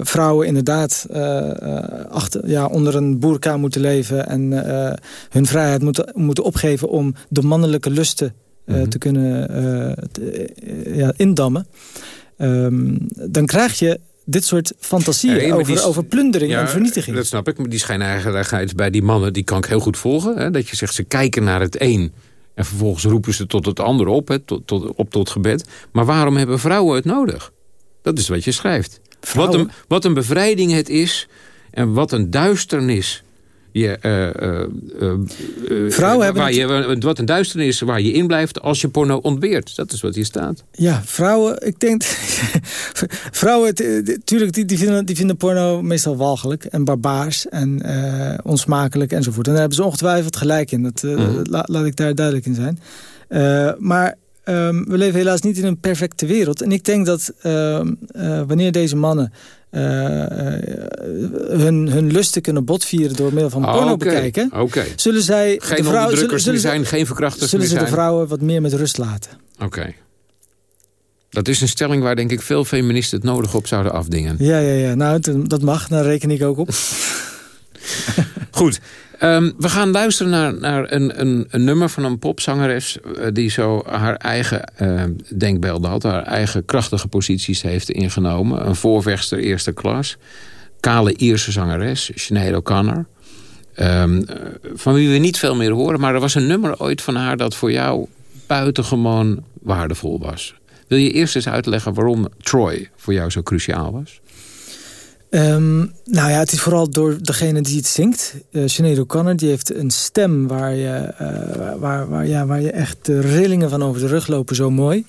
vrouwen inderdaad achter, ja, onder een boerka moeten leven... en hun vrijheid moeten, moeten opgeven om de mannelijke lusten Mhm. te kunnen te- ja, indammen... Ehm, dan krijg je dit soort fantasieën over, die- over plundering Ja, en vernietiging. Dat snap ik, maar die schijneigenheid bij die mannen... die kan ik heel goed volgen. Hè? Dat je zegt, ze kijken naar het een... En vervolgens roepen ze tot het andere op, hè, tot, tot, op tot gebed. Maar waarom hebben vrouwen het nodig? Dat is wat je schrijft. Wat een, wat een bevrijding het is en wat een duisternis je, uh, uh, Vrouwen hebben waar je, Wat een duisternis waar je in blijft als je porno ontbeert. Dat is wat hier staat. Ja, vrouwen, ik denk... vrouwen, natuurlijk, die, die, vinden, die vinden porno meestal walgelijk en barbaars en onsmakelijk enzovoort. En daar hebben ze ongetwijfeld gelijk in. Dat, mm. laat ik daar duidelijk in zijn. maar um, we leven helaas niet in een perfecte wereld. En ik denk dat ehm, wanneer deze mannen uh, hun, hun lusten kunnen botvieren door middel van porno bekijken. Zullen zij geen de vrouw, zullen, zullen zijn, geen verkrachters Zullen ze de vrouwen wat meer met rust laten? Oké. Dat is een stelling waar denk ik veel feministen het nodig op zouden afdingen. Ja, ja, ja. Nou, dat mag. Daar reken ik ook op. Goed. Um, we gaan luisteren naar, naar een, een, een, nummer van een popzangeres... Uh, die zo haar eigen uh, denkbeelden had. Haar eigen krachtige posities heeft ingenomen. Een voorvechter eerste klas. Kale Ierse zangeres, Sinead O'Connor. Um, van wie we niet veel meer horen. Maar er was een nummer ooit van haar dat voor jou buitengewoon waardevol was. Wil je eerst eens uitleggen waarom Troy voor jou zo cruciaal was? Um, nou ja, het is vooral door degene die het zingt. Uh, Sinead O'Connor, die heeft een stem waar je, uh, waar, waar, ja, waar je echt de rillingen van over de rug lopen, zo mooi.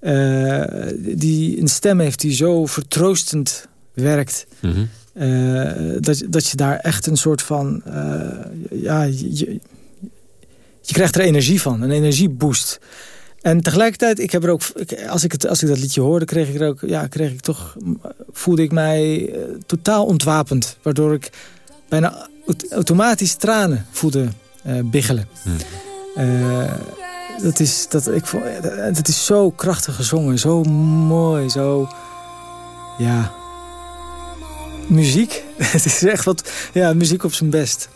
Uh, die, een stem heeft die zo vertroostend werkt. Mm -hmm. dat, dat je daar echt een soort van... ja, je, je krijgt er energie van, een energieboost. En tegelijkertijd, ik heb er ook, als, ik het, als ik dat liedje hoorde, kreeg ik er ook, ja, kreeg ik toch, voelde ik mij uh, totaal ontwapend. Waardoor ik bijna automatisch tranen voelde uh, biggelen. Hmm. Uh, dat, is, dat, ik vond, dat is zo krachtig gezongen, zo mooi, zo, ja, muziek. het is echt wat, ja, muziek op zijn best.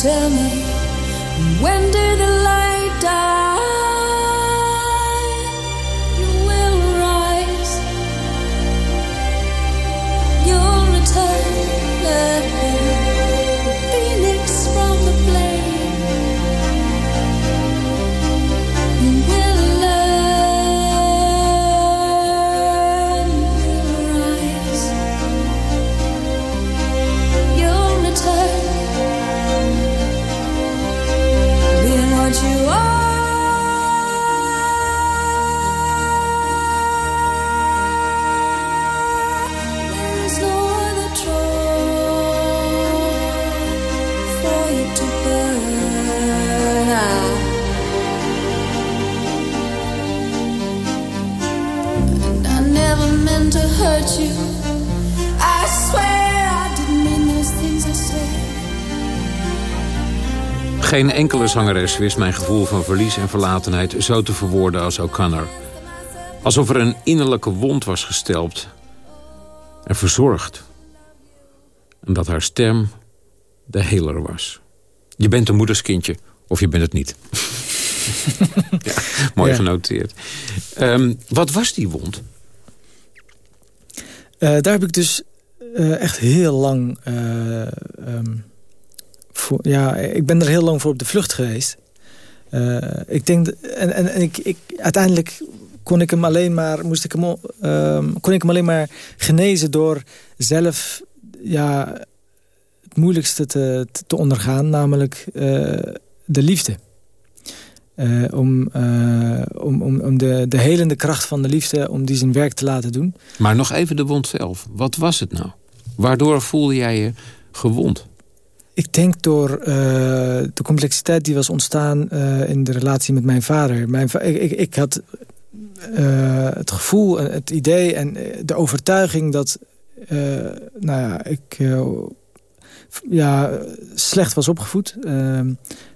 Tell me Geen enkele zangeres wist mijn gevoel van verlies en verlatenheid zo te verwoorden als O'Connor. Alsof er een innerlijke wond was gestelpt en verzorgd. En dat haar stem de heler was. Je bent een moederskindje, of je bent het niet. ja, mooi genoteerd. Ehm, wat was die wond? Uh, daar heb ik dus uh, echt heel lang... Uh, um, ja, ik ben er heel lang voor op de vlucht geweest. ik denk... En, en, ik, ik, uiteindelijk kon ik hem alleen maar... Moest ik hem, um, kon ik hem alleen maar genezen door zelf... Ja, het moeilijkste te, te ondergaan. Namelijk de liefde. Uh, om, om, om, om de, de helende kracht van de liefde, om die zijn werk te laten doen. Maar nog even de wond zelf. Wat was het nou? Waardoor voelde jij je gewond? Ik denk door uh, de complexiteit die was ontstaan in de relatie met mijn vader. Mijn ik, ik, had het gevoel, het idee en de overtuiging dat nou ja, ik ja, slecht was opgevoed.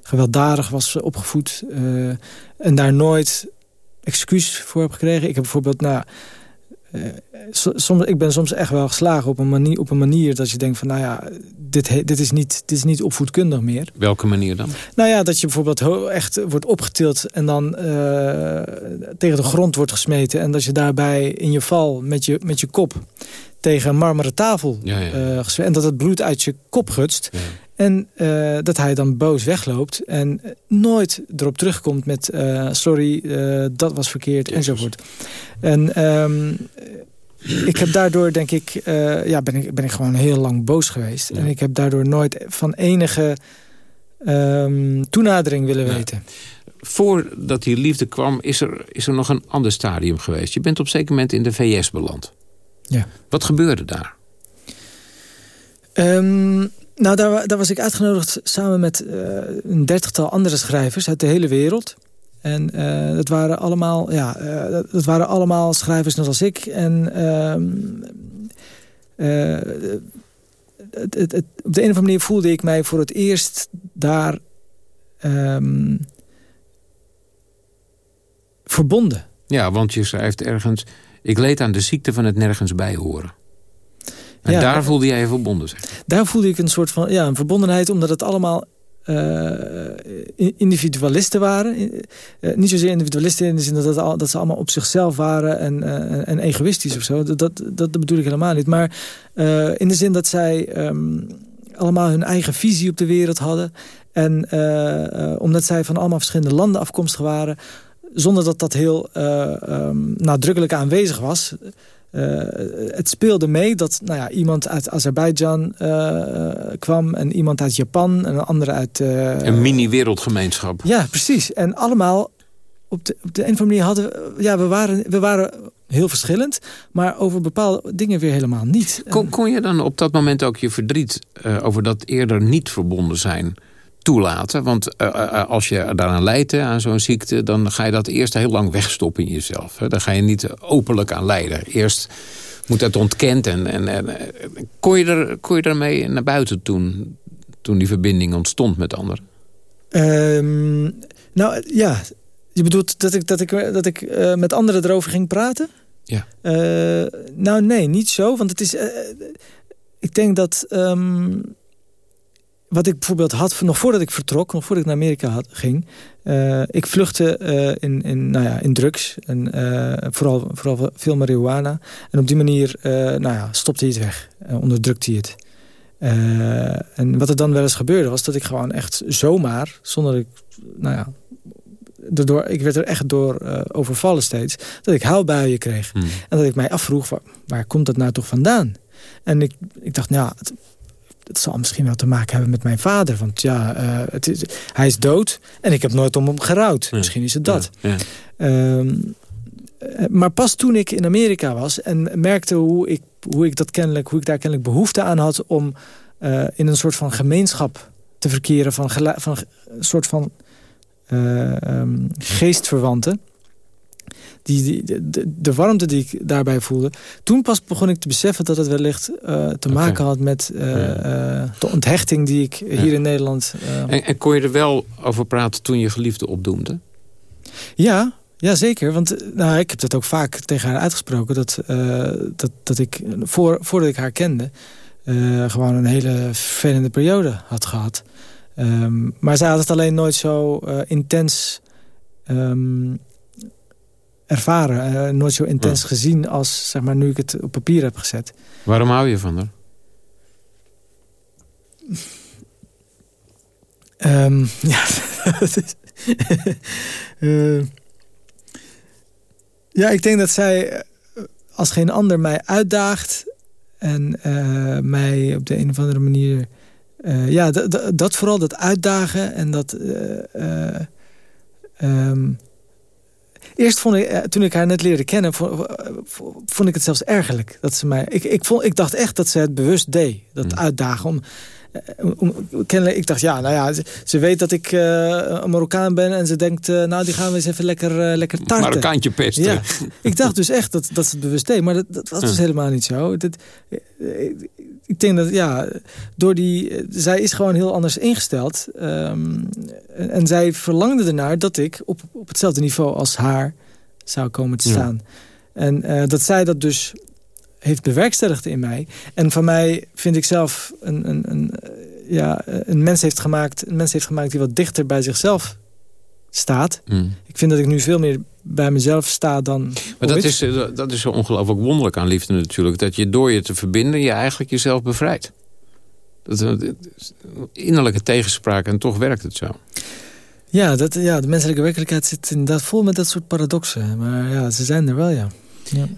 Gewelddadig was opgevoed. En daar nooit excuus voor heb gekregen. Ik heb bijvoorbeeld, nou, soms, ik ben soms echt wel geslagen op een, manier, op een manier dat je denkt van... nou ja, dit, dit, is niet, dit is niet opvoedkundig meer. Welke manier dan? Nou ja, dat je bijvoorbeeld echt wordt opgetild... en dan tegen de grond wordt gesmeten... en dat je daarbij in je val met je, met je kop tegen een marmeren tafel. Ja, ja. en dat het bloed uit je kop gutst. En uh, dat hij dan boos wegloopt en nooit erop terugkomt met... Uh, sorry, uh, dat was verkeerd, Jezus. enzovoort. En um, ik heb daardoor, denk ik, ja, ben ik, ben ik gewoon heel lang boos geweest. Ja. En ik heb daardoor nooit van enige um, toenadering willen ja. weten. Voordat die liefde kwam, is er, is er nog een ander stadium geweest. Je bent op een zeker moment in de VS beland. Ja. Wat gebeurde daar? Um, nou, daar, daar, was ik uitgenodigd samen met uh, een dertigtal andere schrijvers uit de hele wereld. En uh, dat waren allemaal, ja, uh, dat waren allemaal schrijvers net als ik. En het, op de een of andere manier voelde ik mij voor het eerst daar um, verbonden. Ja, want je schrijft ergens... Ik leed aan de ziekte van het nergens bij horen. En ja, daar voelde jij je verbonden, zeg. Daar voelde ik een soort van ja, een verbondenheid, omdat het allemaal uh, individualisten waren. Uh, niet zozeer individualisten in de zin dat, al, dat ze allemaal op zichzelf waren en, uh, en egoïstisch of zo. Dat, dat, dat bedoel ik helemaal niet. Maar in de zin dat zij um, allemaal hun eigen visie op de wereld hadden. En omdat zij van allemaal verschillende landen afkomstig waren... zonder dat dat heel um, nadrukkelijk aanwezig was... Uh, het speelde mee dat nou ja, iemand uit Azerbeidzjan uh, kwam... en iemand uit Japan en een andere uit... Uh, een mini-wereldgemeenschap. Ja, precies. En allemaal op de, op de een of andere manier hadden... Ja, we waren, we waren heel verschillend, maar over bepaalde dingen weer helemaal niet. Kon, kon je dan op dat moment ook je verdriet over dat eerder niet verbonden zijn toelaten. Want uh, uh, als je daaraan leidt, aan zo'n ziekte... dan ga je dat eerst heel lang wegstoppen in jezelf. Hè. Dan ga je niet openlijk aan lijden. Eerst moet dat ontkend. En, en, en kon, je er, kon je ermee naar buiten toen, toen die verbinding ontstond met anderen? Um, nou, ja. Je bedoelt dat ik, dat ik, dat ik uh, met anderen erover ging praten? Ja. nou, nee, niet zo. Want het is... ik denk dat... Um, wat ik bijvoorbeeld had, nog voordat ik vertrok, nog voordat ik naar Amerika had, ging. Uh, ik vluchtte uh, in, in, nou ja, in drugs. En uh, vooral, vooral veel marihuana. En op die manier nou ja, stopte hij het weg. onderdrukte hij het. en wat er dan wel eens gebeurde, was dat ik gewoon echt zomaar, zonder ik, nou ja, Door, ik werd er echt door uh, overvallen steeds. Dat ik huilbuien kreeg. Hmm. En dat ik mij afvroeg, waar, waar, komt dat nou toch vandaan? En ik, ik dacht, nou het, het zal misschien wel te maken hebben met mijn vader. Want ja, uh, het is, hij is dood en ik heb nooit om hem gerouwd. Ja. Misschien is het dat. Ja, ja. Um, maar pas toen ik in Amerika was en merkte hoe ik, hoe ik, dat kennelijk, hoe ik daar kennelijk behoefte aan had... om uh, in een soort van gemeenschap te verkeren van, van een soort van uh, um, geestverwanten die, die, de, de, warmte die ik daarbij voelde... toen pas begon ik te beseffen dat het wellicht uh, te okay. maken had... met uh, uh, de onthechting die ik hier ja. in Nederland... En, en, kon je er wel over praten toen je geliefde opdoemde? Ja, ja, zeker. Want nou, ik heb dat ook vaak tegen haar uitgesproken. Dat, dat, dat ik, voor, voordat ik haar kende... gewoon een hele vervelende periode had gehad. Um, maar zij had het alleen nooit zo intens... Um, ervaren. Uh, nooit zo intens ja. gezien als zeg maar, nu ik het op papier heb gezet. Waarom hou je van haar? um, ja, uh, ja, ik denk dat zij eh, als geen ander mij uitdaagt... en uh, mij op de een of andere manier... Ja, dat vooral, dat uitdagen en dat... Um, Eerst vond ik, eh, toen ik haar net leerde kennen, vond, vond ik het zelfs ergerlijk. Dat ze mij, ik, ik, vond, ik dacht echt dat ze het bewust deed. Dat mm. uitdagen om... Eh, kennelijk, ik dacht, ja, nou ja, ze, ze weet dat ik uh, een Marokkaan ben... en ze denkt, uh, nou, die gaan we eens even lekker, lekker tarten. Marokkaantje pesten. Ja, ik dacht dus echt dat, dat ze het bewust deed. Maar dat, dat was dus helemaal niet zo. Dat, ik denk dat, ja, door die... Zij is gewoon heel anders ingesteld. Um, en, en, zij verlangde ernaar dat ik op, op hetzelfde niveau als haar zou komen te staan. En uh, dat zij dat dus heeft bewerkstelligd in mij. En van mij vind ik zelf een, een, een, ja, een, mens heeft gemaakt, een mens heeft gemaakt die wat dichter bij zichzelf staat. Mm. Ik vind dat ik nu veel meer bij mezelf sta dan Maar dat is, dat is zo ongelooflijk wonderlijk aan liefde natuurlijk. Dat je door je te verbinden je eigenlijk jezelf bevrijdt. Dat is innerlijke tegenspraak en toch werkt het zo. Ja, dat, ja, de menselijke werkelijkheid zit inderdaad vol met dat soort paradoxen. Maar ja, ze zijn er wel, ja. ja.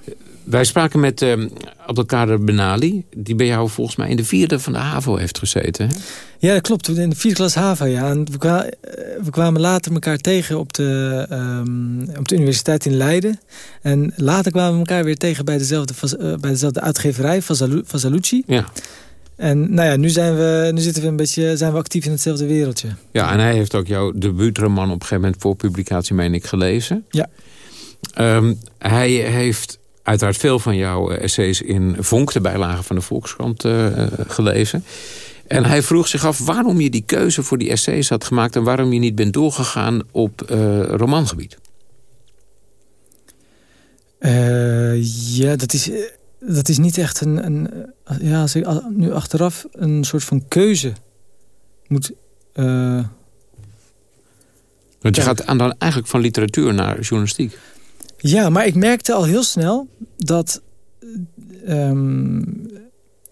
Wij spraken met uh, Abdelkader Benali, die bij jou volgens mij in de vierde van de HAVO heeft gezeten. Hè? Ja, dat klopt. In de vierde klas HAVO, ja. En we, kwamen, we kwamen later elkaar tegen op de, um, op de universiteit in Leiden. En later kwamen we elkaar weer tegen bij dezelfde, uh, bij dezelfde uitgeverij, Vasalucci. Ja. En nou ja, nu, zijn we, nu zitten we een beetje, zijn we actief in hetzelfde wereldje. Ja, en hij heeft ook jouw debuutroman op een gegeven moment voor publicatie, meen ik, gelezen. Ja. Um, hij heeft uiteraard veel van jouw eh, essays in Vonk, de bijlage van de Volkskrant, uh, gelezen. En hij vroeg zich af waarom je die keuze voor die essays had gemaakt... en waarom je niet bent doorgegaan op uh, romangebied. ja, dat is, dat is niet echt een... een ja, als ik nu achteraf een soort van keuze moet... Want je gaat dan eigenlijk van literatuur naar journalistiek. Ja, maar ik merkte al heel snel dat um,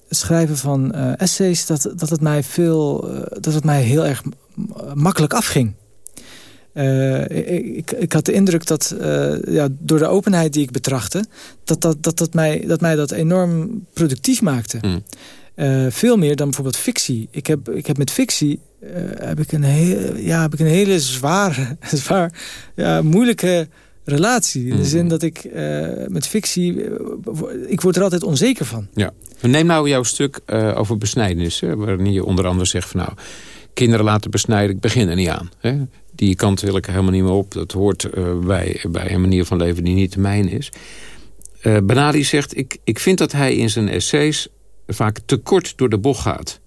het schrijven van uh, essays... Dat, dat, het mij veel, uh, dat het mij heel erg makkelijk afging. Uh, ik, ik, had de indruk dat ja, door de openheid die ik betrachtte... dat, dat, dat, dat, mij, dat mij dat enorm productief maakte. Mm. veel meer dan bijvoorbeeld fictie. Ik heb, ik heb met fictie heb ik een, heel, ja, heb ik een hele zware, zwaar, ja, moeilijke relatie. In de zin mhm. dat ik uh, met fictie... Uh, ik word er altijd onzeker van. Ja. Neem nou jouw stuk uh, over besnijdenis. Hè, waarin je onder andere zegt van nou... kinderen laten besnijden, ik begin er niet aan. Hè. Die kant wil ik helemaal niet meer op. Dat hoort bij, bij een manier van leven die niet de mijne is. Benali zegt, ik, ik vind dat hij in zijn essays vaak te kort door de bocht gaat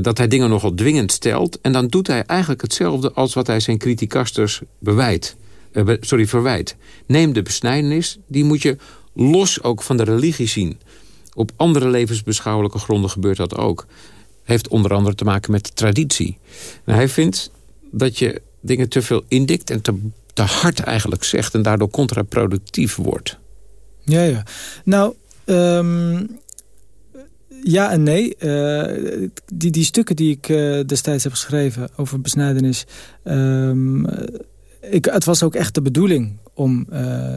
dat hij dingen nogal dwingend stelt. En dan doet hij eigenlijk hetzelfde als wat hij zijn criticasters bewijt. Eh, sorry, verwijt. Neem de besnijdenis, die moet je los ook van de religie zien. Op andere levensbeschouwelijke gronden gebeurt dat ook. Heeft onder andere te maken met traditie. Nou, hij vindt dat je dingen te veel indikt en te, te hard eigenlijk zegt... en daardoor contraproductief wordt. Ja, ja. Nou, um, ja en nee. Uh, die, die stukken die ik uh, destijds heb geschreven over besnijdenis... Um, ik, het was ook echt de bedoeling om... Uh,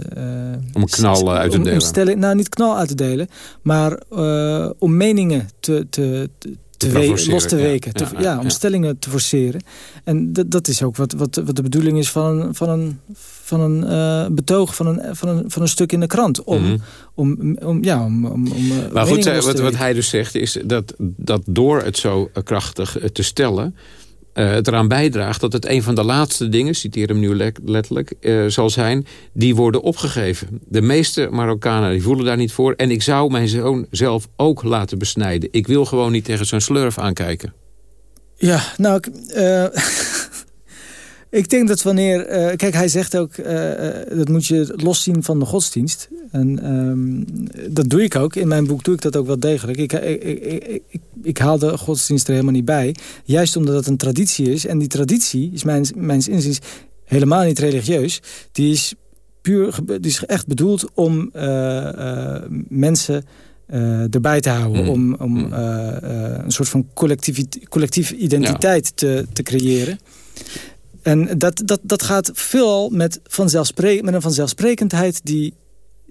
om knal uit te delen? stelling, nou, niet knal uit te delen, maar uh, om meningen te, te, te, te los te weken. Ja, te, ja, om stellingen te forceren. En dat is ook wat, wat, wat de bedoeling is van een, van een, van een uh, betoog, van een, van, een, van een stuk in de krant. Om, mm -hmm. om, om, ja, om, om, om Maar goed, wat, wat hij dus zegt is dat, dat door het zo krachtig te stellen uh, het eraan bijdraagt dat het een van de laatste dingen, citeer hem nu letterlijk, uh, zal zijn, die worden opgegeven. De meeste Marokkanen die voelen daar niet voor. En ik zou mijn zoon zelf ook laten besnijden. Ik wil gewoon niet tegen zo'n slurf aankijken. Ja, nou, uh, Ik denk dat wanneer... Uh, kijk, hij zegt ook, uh, dat moet je loszien van de godsdienst. En um, dat doe ik ook. In mijn boek doe ik dat ook wel degelijk. Ik, ik, ik, ik, ik haal de godsdienst er helemaal niet bij. Juist omdat het een traditie is. En die traditie is mijn, mijn inziens helemaal niet religieus. Die is, puur, die is echt bedoeld om uh, mensen... Uh, erbij te houden. Mm. Om, om mm. uh, uh, een soort van collectieve identiteit ja. te, te creëren. En dat, dat, dat gaat veel met, vanzelfspre met een vanzelfsprekendheid die,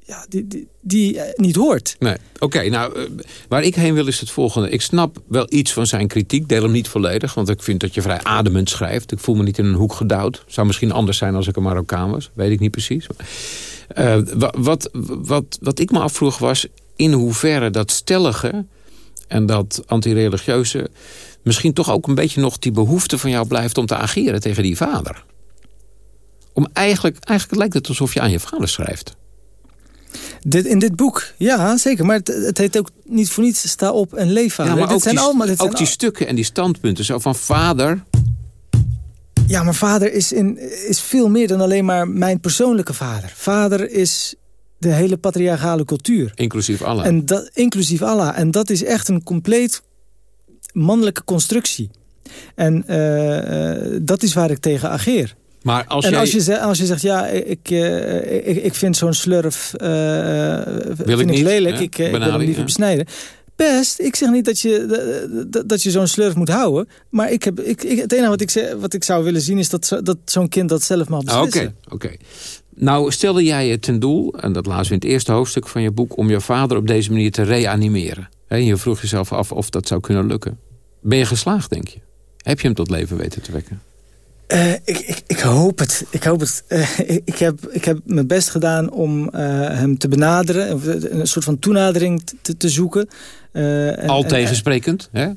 ja, die, die, die niet hoort. Nee, oké. nou, uh, waar ik heen wil is het volgende. Ik snap wel iets van zijn kritiek. Deel hem niet volledig, want ik vind dat je vrij ademend schrijft. Ik voel me niet in een hoek gedouwd. Zou misschien anders zijn als ik een Marokkaan was. Weet ik niet precies. Uh, wat, wat, wat ik me afvroeg was in hoeverre dat stellige en dat antireligieuze misschien toch ook een beetje nog die behoefte van jou blijft... om te ageren tegen die vader. Om eigenlijk, eigenlijk lijkt het alsof je aan je vader schrijft. Dit, in dit boek, ja, zeker. Maar het, het heet ook niet voor niets sta op en leef vader. Ja, maar dit ook, zijn die, allemaal, dit ook die stukken en die standpunten. Zo van vader... Ja, maar vader is, in, is veel meer dan alleen maar mijn persoonlijke vader. Vader is de hele patriarchale cultuur. Inclusief Allah. En dat, inclusief Allah. En dat is echt een compleet mannelijke constructie. En uh, uh, dat is waar ik tegen ageer. Maar als en jij... als, je, als je zegt, ja, ik, uh, ik, ik vind zo'n slurf Wil vind ik, niet, lelijk, hè? ik, ik wil hem liever ja. besnijden. Best, ik zeg niet dat je, dat, dat je zo'n slurf moet houden. Maar ik heb, ik, ik, het enige wat ik, ze- wat ik zou willen zien is dat, zo- dat zo'n kind dat zelf mag Ah, Oké, beslissen. oké. Nou, stelde jij je ten doel, en dat lazen we in het eerste hoofdstuk van je boek... om je vader op deze manier te reanimeren. Hè, je vroeg jezelf af of dat zou kunnen lukken. Ben je geslaagd, denk je? Heb je hem tot leven weten te wekken? Eh, ik, ik, ik hoop het. Ik, hoop het. Eh, ik, heb, ik heb mijn best gedaan om eh, hem te benaderen. Een soort van toenadering te, te zoeken. En- Al en- tegensprekend, hè?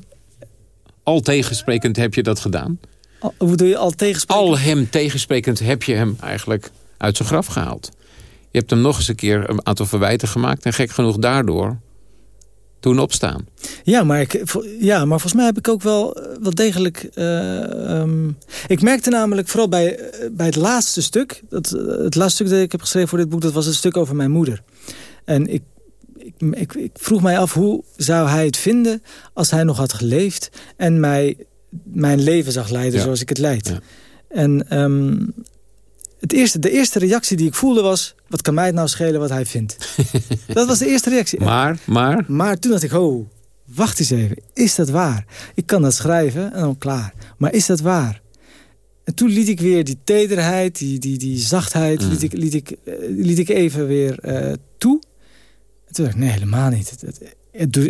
Al tegensprekend heb je dat gedaan. Al- Hoe doe je al tegenspreken? Al hem tegensprekend heb je hem eigenlijk uit zijn graf gehaald. Je hebt hem nog eens een keer een aantal verwijten gemaakt... en gek genoeg daardoor toen opstaan. Ja maar, ik, ja, maar volgens mij heb ik ook wel, eh, wel degelijk... eh, ehm, ik merkte namelijk vooral bij, eh, bij het laatste stuk... Dat, het laatste stuk dat ik heb geschreven voor dit boek... dat was het stuk over mijn moeder. En ik, ik, ik, ik vroeg mij af hoe zou hij het vinden... als hij nog had geleefd en mij mijn leven zag leiden Ja. zoals ik het leid. En ehm, het eerste, de eerste reactie die ik voelde was... wat kan mij het nou schelen wat hij vindt? dat was de eerste reactie. Maar, maar... Maar toen dacht ik, oh, wacht eens even. Is dat waar? Ik kan dat schrijven en dan klaar. Maar is dat waar? En toen liet ik weer die tederheid, die, die, die zachtheid... Mm. Liet, ik, liet, ik, eh, liet ik even weer eh, toe. En toen dacht ik, nee, helemaal niet. Het, het-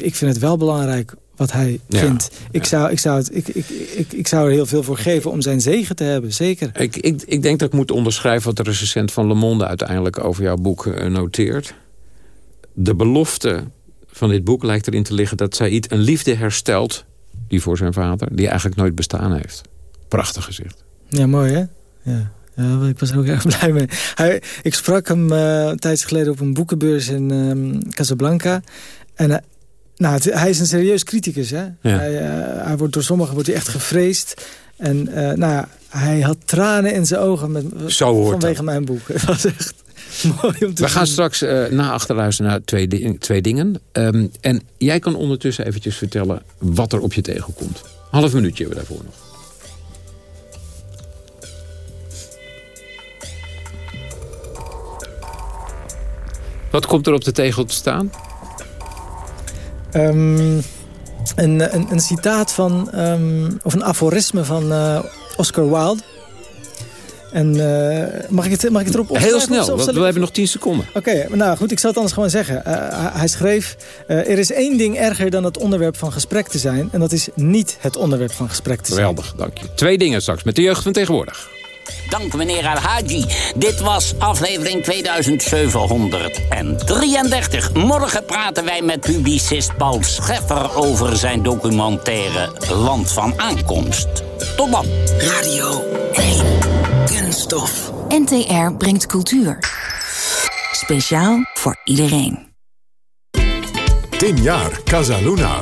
ik vind het wel belangrijk wat hij Ja, vindt. Ik, zou, ik, zou het, ik, ik, ik, ik zou er heel veel voor geven om zijn zegen te hebben, zeker. Ik, ik, ik denk dat ik moet onderschrijven wat de recensent van Le Monde uiteindelijk over jouw boek eh, noteert. De belofte van dit boek lijkt erin te liggen dat Said een liefde herstelt, die voor zijn vader, die eigenlijk nooit bestaan heeft. Prachtig gezicht. Ja, mooi hè? Ja. Ja, ik was er ook erg blij mee. Hij, ik sprak hem eh, een tijdje geleden op een boekenbeurs in ehm, Casablanca. En hij- nou, het- hij is een serieus criticus. Hè? Hij, eh, hij wordt door sommigen wordt hij echt gevreesd. En eh, nou, ja, hij had tranen in zijn ogen met, Zo hoort vanwege dat. mijn boek. Het was echt mooi om te We gaan zien. straks eh, na achterluisteren naar twee, di- twee dingen. Ehm, en jij kan ondertussen eventjes vertellen wat er op je tegenkomt. Half minuutje hebben we daarvoor nog. Wat komt er op de tegel te staan? Ehm, een, een, een citaat van, ehm, of een aforisme van eh, Oscar Wilde. En eh, mag, ik het, mag ik het erop opschrijven? Heel snel, want we hebben nog 10 seconden. Oké, nou goed, ik zal het anders gewoon zeggen. Eh, hij- schreef, er is één ding erger dan het onderwerp van gesprek te zijn... en dat is niet het onderwerp van gesprek te zijn. Geweldig, dank je. Twee dingen straks met de jeugd van tegenwoordig. Dank meneer Al-Haji. Dit was aflevering 2733. Morgen praten wij met publicist Paul Scheffer over zijn documentaire Land van Aankomst. Tot dan. Radio 1. Kunststof. NTR brengt cultuur. Speciaal voor iedereen. 10 jaar Casa Luna.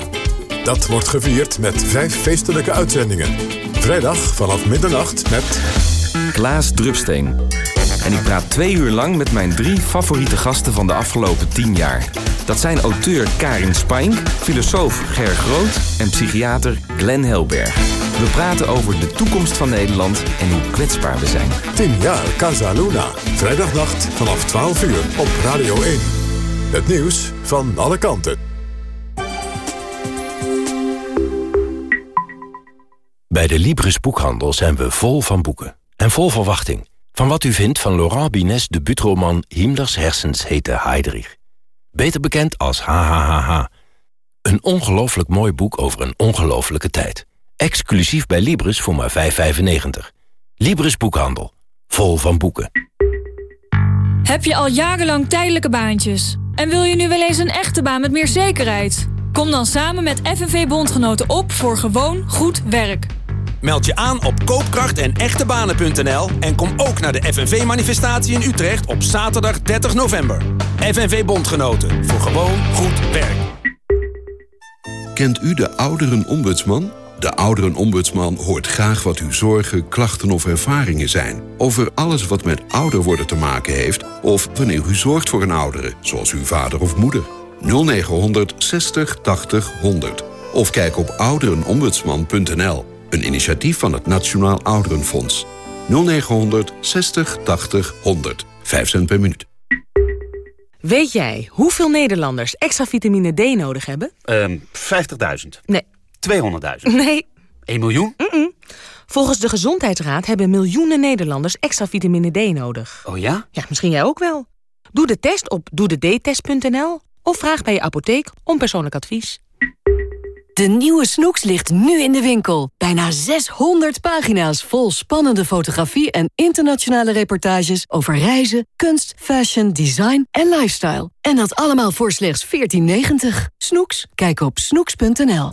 Dat wordt gevierd met vijf feestelijke uitzendingen. Vrijdag vanaf middernacht met... Klaas Drupsteen. En ik praat twee uur lang met mijn drie favoriete gasten van de afgelopen tien jaar. Dat zijn auteur Karin Spijn, filosoof Ger Groot en psychiater Glenn Helberg. We praten over de toekomst van Nederland en hoe kwetsbaar we zijn. 10 jaar Casa Luna. Vrijdagnacht vanaf 12 uur op Radio 1. Het nieuws van alle kanten. Bij de Libris Boekhandel zijn we vol van boeken. En vol verwachting. Van wat u vindt van Laurent Binès debuutroman Himmlers hersens heten Heydrich. Beter bekend als HHHH. Een ongelooflijk mooi boek over een ongelooflijke tijd. Exclusief bij Libris voor maar 5,95. Libris Boekhandel. Vol van boeken. Heb je al jarenlang tijdelijke baantjes? En wil je nu wel eens een echte baan met meer zekerheid? Kom dan samen met FNV Bondgenoten op voor gewoon goed werk. Meld je aan op koopkracht en echtebanen.nl en kom ook naar de FNV-manifestatie in Utrecht op zaterdag 30 november. FNV Bondgenoten, voor gewoon goed werk. Kent u de ouderenombudsman? De ouderenombudsman hoort graag wat uw zorgen, klachten of ervaringen zijn... over alles wat met ouder worden te maken heeft... of wanneer u zorgt voor een oudere, zoals uw vader of moeder. 0900 60 80 100. Of kijk op ouderenombudsman.nl. Een initiatief van het Nationaal Ouderenfonds. 0900 60 80 100. 5 cent per minuut. Weet jij hoeveel Nederlanders extra vitamine D nodig hebben? Ehm 50.000. Nee. 200.000. Nee. 1 miljoen? Mm-mm. Volgens de Gezondheidsraad hebben miljoenen Nederlanders extra vitamine D nodig. Oh ja? Ja, misschien jij ook wel. Doe de test op doedetest.nl of vraag bij je apotheek om persoonlijk advies. De nieuwe Snoeks ligt nu in de winkel. Bijna 600 pagina's vol spannende fotografie en internationale reportages over reizen, kunst, fashion, design en lifestyle. En dat allemaal voor slechts 14,90. Snoeks? Kijk op snoeks.nl.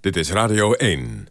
Dit is Radio 1.